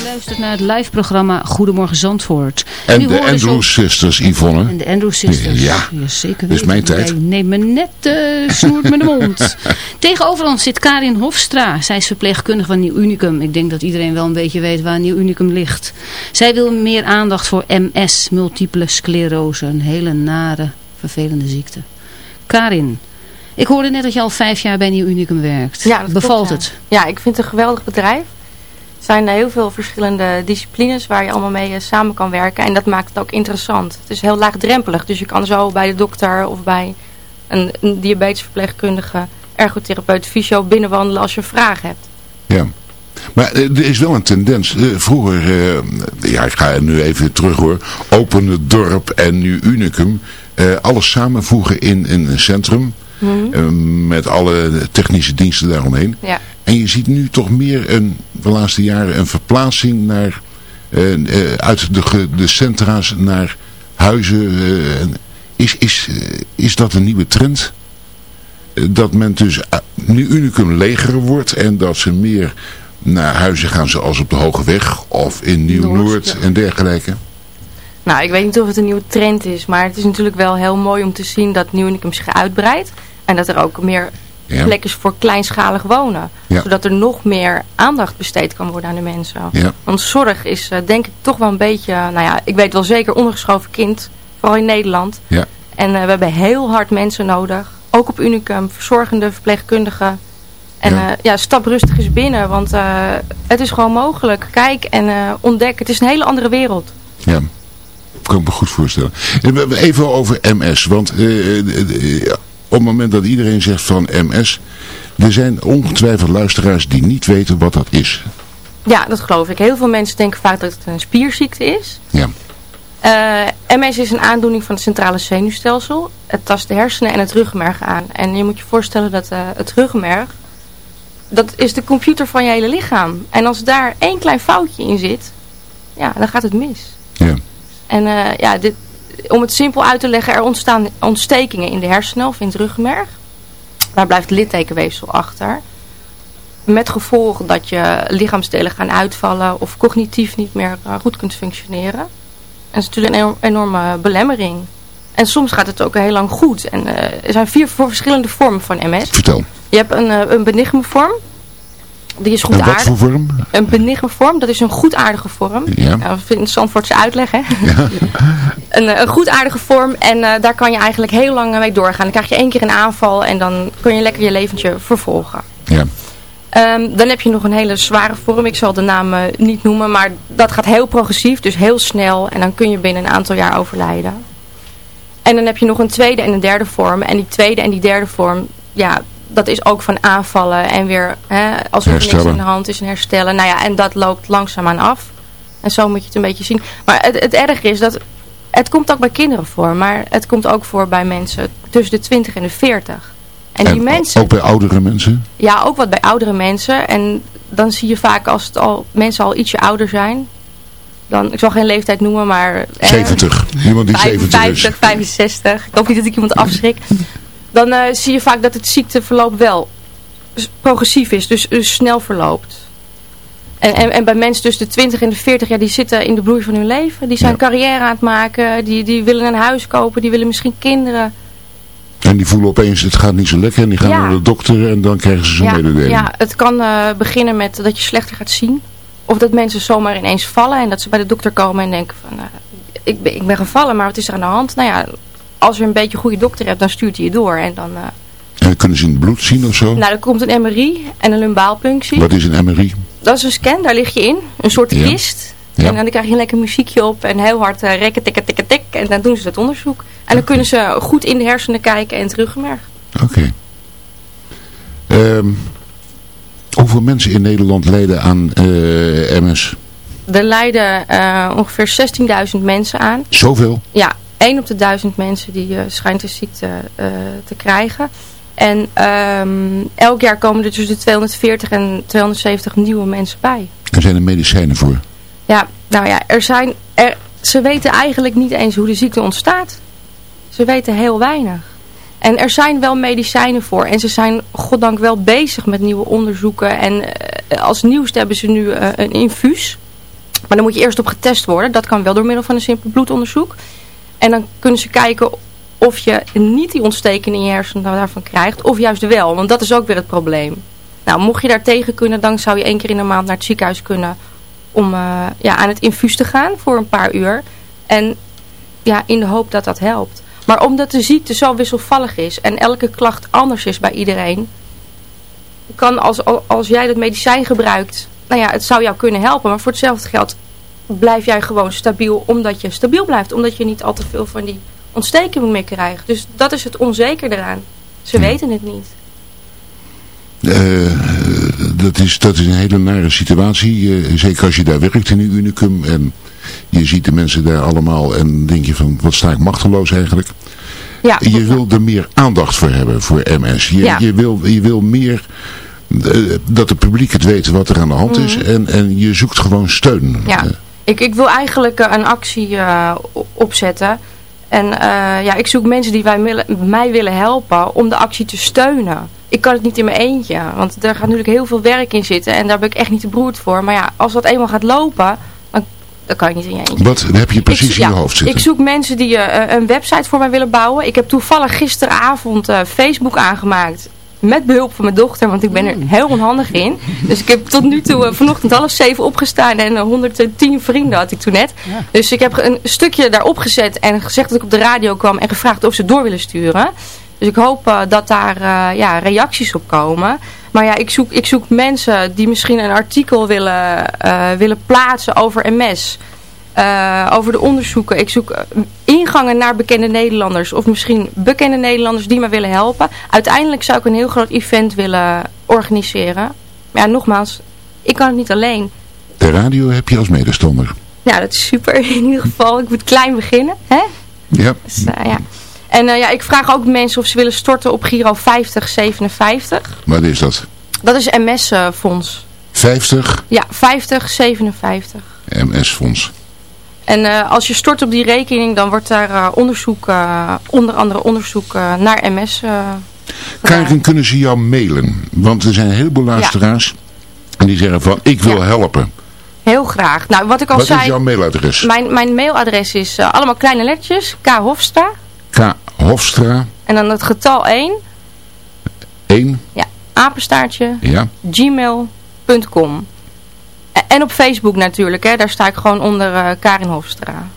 U luistert naar het live programma Goedemorgen Zandvoort. En de zo- Andrews Sisters, Yvonne. En de Andrews Sisters. Ja, zeker dat is mijn tijd. Jij neemt me net de snoert met de mond. Tegenover ons zit Karin Hofstra. Zij is verpleegkundige van Nieuw Unicum. Ik denk dat iedereen wel een beetje weet waar Nieuw Unicum ligt. Zij wil meer aandacht voor MS, multiple sclerose. Een hele nare, vervelende ziekte. Karin, ik hoorde net dat je al vijf jaar bij Nieuw Unicum werkt. Ja, dat Bevalt klopt, het? Ja. ja, ik vind het een geweldig bedrijf. Er zijn heel veel verschillende disciplines waar je allemaal mee eh, samen kan werken. En dat maakt het ook interessant. Het is heel laagdrempelig. Dus je kan zo bij de dokter of bij een, een diabetesverpleegkundige, ergotherapeut, fysio binnenwandelen als je een vraag hebt. Ja. Maar eh, er is wel een tendens. Eh, Vroeger, eh, ja ik ga nu even terug hoor. Open het dorp en nu Unicum. Eh, alles samenvoegen in, in een centrum. Mhm. eh, met alle technische diensten daaromheen. Ja. En je ziet nu toch meer een, de laatste jaren een verplaatsing naar, eh, uit de, de centra's naar huizen. en is, is, is dat een nieuwe trend? dat men dus nu unicum leger wordt en dat ze meer naar huizen gaan zoals op de Hoge Weg of in Nieuw-Noord en dergelijke? Nou, ik weet niet of het een nieuwe trend is, maar het is natuurlijk wel heel mooi om te zien dat Nieuw Unicum zich uitbreidt. En dat er ook meer Ja. plek is voor kleinschalig wonen. Ja. Zodat er nog meer aandacht besteed kan worden aan de mensen. Ja. Want zorg is eh, denk ik toch wel een beetje, nou ja, ik weet wel zeker ondergeschoven kind. Vooral in Nederland. Ja. En eh, we hebben heel hard mensen nodig. Ook op Unicum, verzorgende, verpleegkundigen. En Ja. ja. ja, stap rustig eens binnen, want eh, het is gewoon mogelijk. Kijk en eh, ontdek. Het is een hele andere wereld. Ja, kan ik me goed voorstellen. En we- we- Even over MS, want eh, eh, eh, op het moment dat iedereen zegt van MS, er zijn ongetwijfeld luisteraars die niet weten wat dat is. Ja, dat geloof ik. Heel veel mensen denken vaak dat het een spierziekte is. Ja. Eh, MS is een aandoening van het centrale zenuwstelsel. Het tast de hersenen en het ruggenmerg aan. En je moet je voorstellen dat eh, het ruggenmerg, dat is de computer van je hele lichaam. En als daar één klein foutje in zit, ja, dan gaat het mis. Ja. En eh, ja, dit, om het simpel uit te leggen, er ontstaan ontstekingen in de hersenen of in het ruggenmerg. Daar blijft littekenweefsel achter. Met gevolg dat je lichaamsdelen gaan uitvallen of cognitief niet meer eh, goed kunt functioneren. En dat is natuurlijk een enorm- enorme belemmering. En soms gaat het ook heel lang goed. En eh, er zijn vier verschillende vormen van MS. Vertel. Je hebt een, eh, een benigme vorm. Die is goed En wat aardig. voor vorm? Een benigme vorm, dat is een goedaardige vorm. Ja. Nou, dat vind ik interessant voor het uitleg, hè? een, eh, een goedaardige vorm en eh, daar kan je eigenlijk heel lang mee doorgaan. Dan krijg je één keer een aanval en dan kun je lekker je leventje vervolgen. Ja. Ehm, dan heb je nog een hele zware vorm. Ik zal de naam eh, niet noemen, maar dat gaat heel progressief, dus heel snel. En dan kun je binnen een aantal jaar overlijden. En dan heb je nog een tweede en een derde vorm. En die tweede en die derde vorm, ja, dat is ook van aanvallen en weer, hè, als er niks aan de hand is, en herstellen. Nou ja, en dat loopt langzaamaan af. En zo moet je het een beetje zien. Maar het, het erge is dat, het komt ook bij kinderen voor, maar het komt ook voor bij mensen tussen de 20 en de 40. En die En mensen... Ook bij oudere mensen? Ja, ook wat bij oudere mensen. En dan zie je vaak als het al, mensen al ietsje ouder zijn. Dan, ik zal geen leeftijd noemen, maar... eh, 70. Iemand die 70 is. 50, 65. Ik hoop niet dat ik iemand afschrik. Dan eh, zie je vaak dat het ziekteverloop wel progressief is. Dus, dus snel verloopt. En, en, en bij mensen tussen de 20 en de 40, ja, die zitten in de bloei van hun leven. Die zijn carrière aan het maken. Die, die willen een huis kopen. Die willen misschien kinderen. En die voelen opeens, het gaat niet zo lekker. En die gaan Ja. naar de dokter en dan krijgen ze zo'n Ja, mededeling. ja, het kan eh, beginnen met dat je slechter gaat zien. Of dat mensen zomaar ineens vallen en dat ze bij de dokter komen en denken van... eh, ik, ben, ik ben gevallen, maar wat is er aan de hand? Nou ja, als je een beetje een goede dokter hebt, dan stuurt hij je door. En dan, eh, En kunnen ze in het bloed zien of zo. nou, er komt een MRI en een lumbaalpunctie. Wat is een MRI? Dat is een scan, daar lig je in. Een soort Ja. kist. Ja. En dan krijg je een lekker muziekje op en heel hard uh, rekken, tikken, tikken, tik. En dan doen ze het onderzoek. En dan kunnen ze goed in de hersenen kijken en het ruggenmerg. Oké. Ehm, hoeveel mensen in Nederland lijden aan eh, MS? Er lijden ongeveer 16.000 mensen aan. Zoveel? Ja, 1 op de 1000 mensen die eh, schijnt de ziekte eh, te krijgen. En ehm, elk jaar komen er tussen de 240 en 270 nieuwe mensen bij. Er zijn er medicijnen voor. Ja, nou ja, er zijn, er, ze weten eigenlijk niet eens hoe de ziekte ontstaat. Ze weten heel weinig. En er zijn wel medicijnen voor. En ze zijn, goddank, wel bezig met nieuwe onderzoeken. En eh, als nieuwste hebben ze nu een infuus. Maar dan moet je eerst op getest worden. Dat kan wel door middel van een simpel bloedonderzoek. En dan kunnen ze kijken of je niet die ontsteking in je hersenen daarvan krijgt. Of juist wel. Want dat is ook weer het probleem. Nou, mocht je daar tegen kunnen, dan zou je één keer in de maand naar het ziekenhuis kunnen om eh, ja, aan het infuus te gaan voor een paar uur. En ja, in de hoop dat dat helpt. Maar omdat de ziekte zo wisselvallig is en elke klacht anders is bij iedereen, kan als, als jij dat medicijn gebruikt, nou ja, het zou jou kunnen helpen. Maar voor hetzelfde geld blijf jij gewoon stabiel omdat je stabiel blijft. Omdat je niet al te veel van die ontsteking meer krijgt. Dus dat is het onzeker eraan. Ze weten het niet. Eh, dat, is, dat is een hele nare situatie. eh, zeker als je daar werkt in een unicum. En je ziet de mensen daar allemaal. En denk je van, wat sta ik machteloos eigenlijk. Ja, je wil er meer aandacht voor hebben voor MS. Je, Ja. je, wil, je wil meer eh, dat het publiek het weet wat er aan de hand is. Mhm. En, en je zoekt gewoon steun. Ja, ik, ik wil eigenlijk eh, een actie eh, opzetten. En eh, ja, ik zoek mensen die wij mij willen helpen om de actie te steunen. Ik kan het niet in mijn eentje, want er gaat natuurlijk heel veel werk in zitten en daar ben ik echt niet te beroerd voor. Maar ja, als dat eenmaal gaat lopen, dan, kan je niet in je eentje. Wat heb je precies Ik- in je ja, hoofd zitten? Ik zoek mensen die een website voor mij willen bouwen. Ik heb toevallig gisteravond Facebook aangemaakt. Met behulp van mijn dochter, want ik ben er heel onhandig in. Dus ik heb tot nu toe eh, vanochtend half zeven opgestaan en eh, 110 vrienden had ik toen net. Dus ik heb een stukje daarop gezet en gezegd dat ik op de radio kwam en gevraagd of ze door willen sturen. Dus ik hoop eh, dat daar eh, ja, reacties op komen. Maar ja, ik zoek, ik zoek mensen die misschien een artikel willen, eh, willen plaatsen over MS. Eh, over de onderzoeken. Ik zoek eh, ingangen naar bekende Nederlanders. Of misschien bekende Nederlanders die me willen helpen. Uiteindelijk zou ik een heel groot event willen organiseren. Maar ja, nogmaals, ik kan het niet alleen. De radio heb je als medestander. Ja, dat is super in ieder geval. Ik moet klein beginnen. Hè? Ja. Dus, eh, ja. En ja, ik vraag ook mensen of ze willen storten op Giro 5057. Wat is dat? Dat is MS-fonds. 50 Ja, 5057. MS-fonds. En eh, als je stort op die rekening, dan wordt daar eh, onderzoek, eh, onder andere onderzoek naar MS. Karin, kunnen ze jou mailen? Want er zijn een heleboel luisteraars en die zeggen van ik wil helpen. heel graag. Nou, wat ik al Wat zei. is jouw mailadres? Mijn, mijn mailadres is allemaal kleine lettertjes. K. Hofstra. K. Hofstra En dan het getal 1. 1. Ja, apenstaartje. Ja. gmail.com. En op Facebook natuurlijk, hè. daar sta ik gewoon onder eh, Karin Hofstra.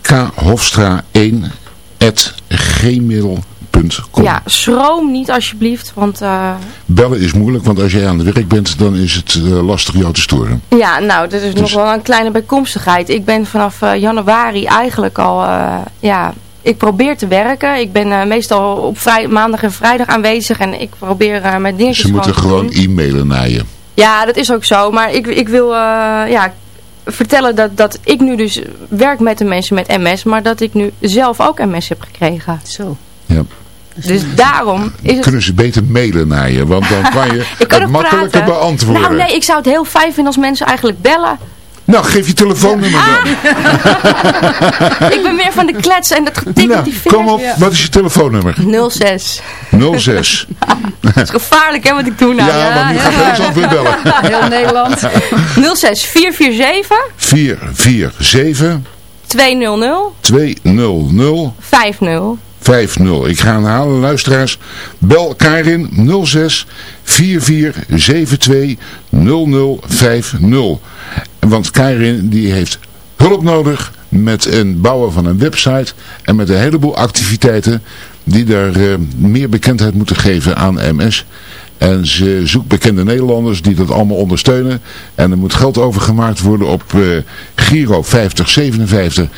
K. Hofstra 1 at gmail.com. Ja, schroom niet alsjeblieft, want eh, Bellen is moeilijk, want als jij aan het werk bent, dan is het eh, lastig jou te storen. ja, nou, dit is nog wel een kleine bijkomstigheid. Ik ben vanaf januari eigenlijk al, ja, ik probeer te werken. Ik ben meestal op vrij, maandag en vrijdag aanwezig en ik probeer eh mijn dingetjes Ze moeten te gewoon e-mailen naar je. Ja, dat is ook zo. Maar ik, ik wil eh, ja, vertellen dat, dat ik nu dus werk met de mensen met MS. Maar dat ik nu zelf ook MS heb gekregen. Zo. Ja. Dus daarom is het... Kunnen ze beter mailen naar je, want dan kan je Ik kan het makkelijker praten. beantwoorden. Nou nee, ik zou het heel fijn vinden als mensen eigenlijk bellen. Nou, geef je telefoonnummer dan. ik ben meer van de klets en dat getik Nou, die vingers. kom op, wat is je telefoonnummer? 06. 06. Dat is gevaarlijk hè wat ik doe nou. Ja, maar nu gaat heel Zandvoort bellen. Heel Nederland. 06 447 447 200 200 50. 50. Ik ga herhalen, luisteraars. Bel Karin 06 4472 0050. Want Karin die heeft hulp nodig met het bouwen van een website en met een heleboel activiteiten die daar eh, meer bekendheid moeten geven aan MS. En ze zoekt bekende Nederlanders die dat allemaal ondersteunen. En er moet geld overgemaakt worden op eh, Giro 5057.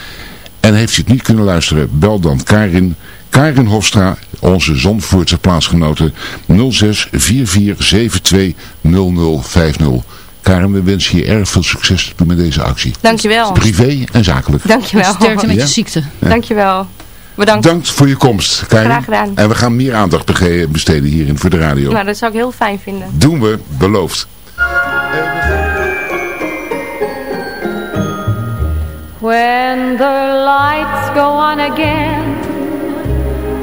En heeft u het niet kunnen luisteren, bel dan Karin. Karin Hofstra, onze Zandvoortse plaatsgenote 06 4472 0050. Karin, we wensen je erg veel succes met deze actie. Dankjewel. Privé en zakelijk. Dankjewel. Sterkte met Ja? je ziekte. Ja. Dankjewel. Bedankt. Bedankt voor je komst, Karin. Graag gedaan. En we gaan meer aandacht besteden hierin voor de radio. Nou, dat zou ik heel fijn vinden. Doen we, beloofd. When the lights go on again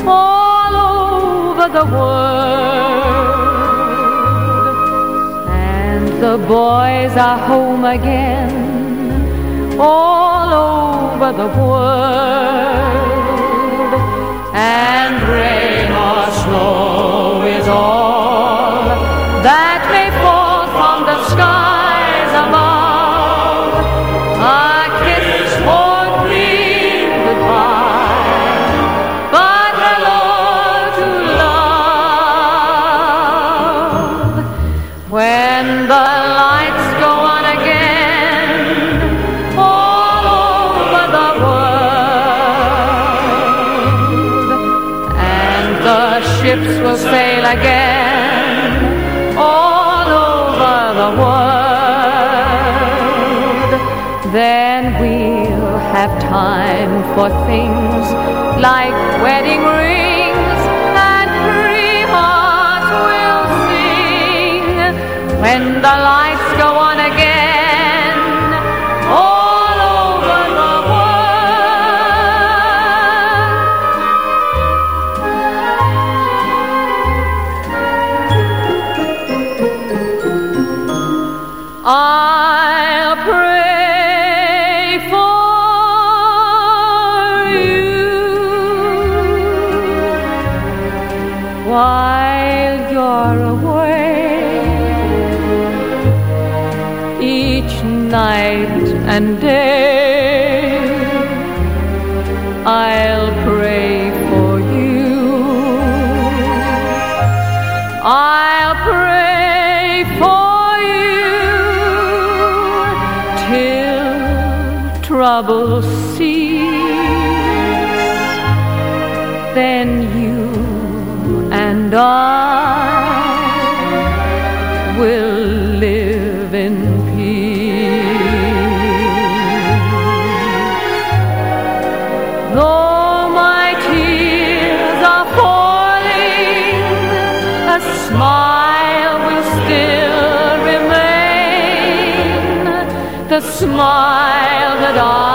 all over the world. And the boys are home again all over the world. And rain or snow is all that again all over the world, then we'll have time for things like wedding rings and day. I'll pray for you. I'll pray for you till trouble cease. Then you and I smile that I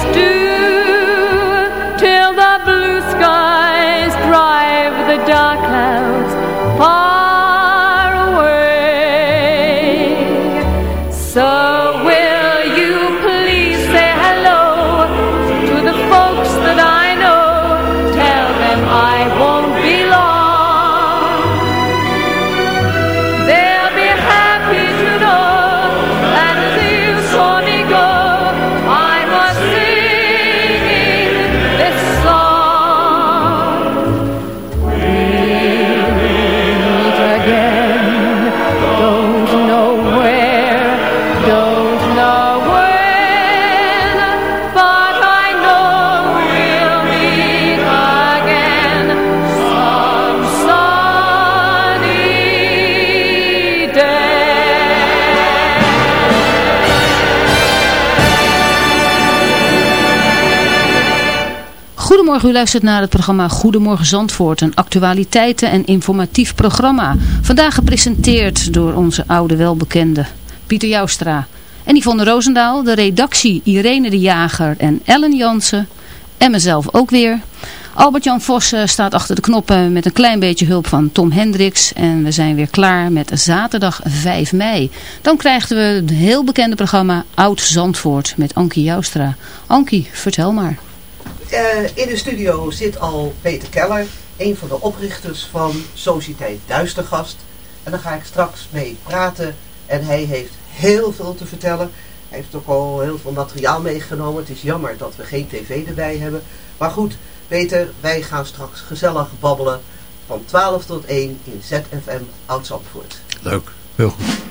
Goedemorgen, u luistert naar het programma Goedemorgen Zandvoort. Een actualiteiten- en informatief programma. Vandaag gepresenteerd door onze oude welbekende Pieter Joustra. En Yvonne Roosendaal, de redactie Irene de Jager en Ellen Jansen. En mezelf ook weer. Albert-Jan Vos eh, staat achter de knoppen met een klein beetje hulp van Tom Hendricks. En we zijn weer klaar met zaterdag 5 mei. Dan krijgen we het heel bekende programma Oud Zandvoort met Ankie Joustra. Ankie, vertel maar. Eh, in de studio zit al Peter Keller, een van de oprichters van Sociëteit Duistergast. En daar ga ik straks mee praten. En hij heeft heel veel te vertellen. Hij heeft ook al heel veel materiaal meegenomen. Het is jammer dat we geen tv erbij hebben. Maar goed, Peter, wij gaan straks gezellig babbelen van 12 tot 1 in ZFM Oud-Zandvoort. Leuk, heel goed.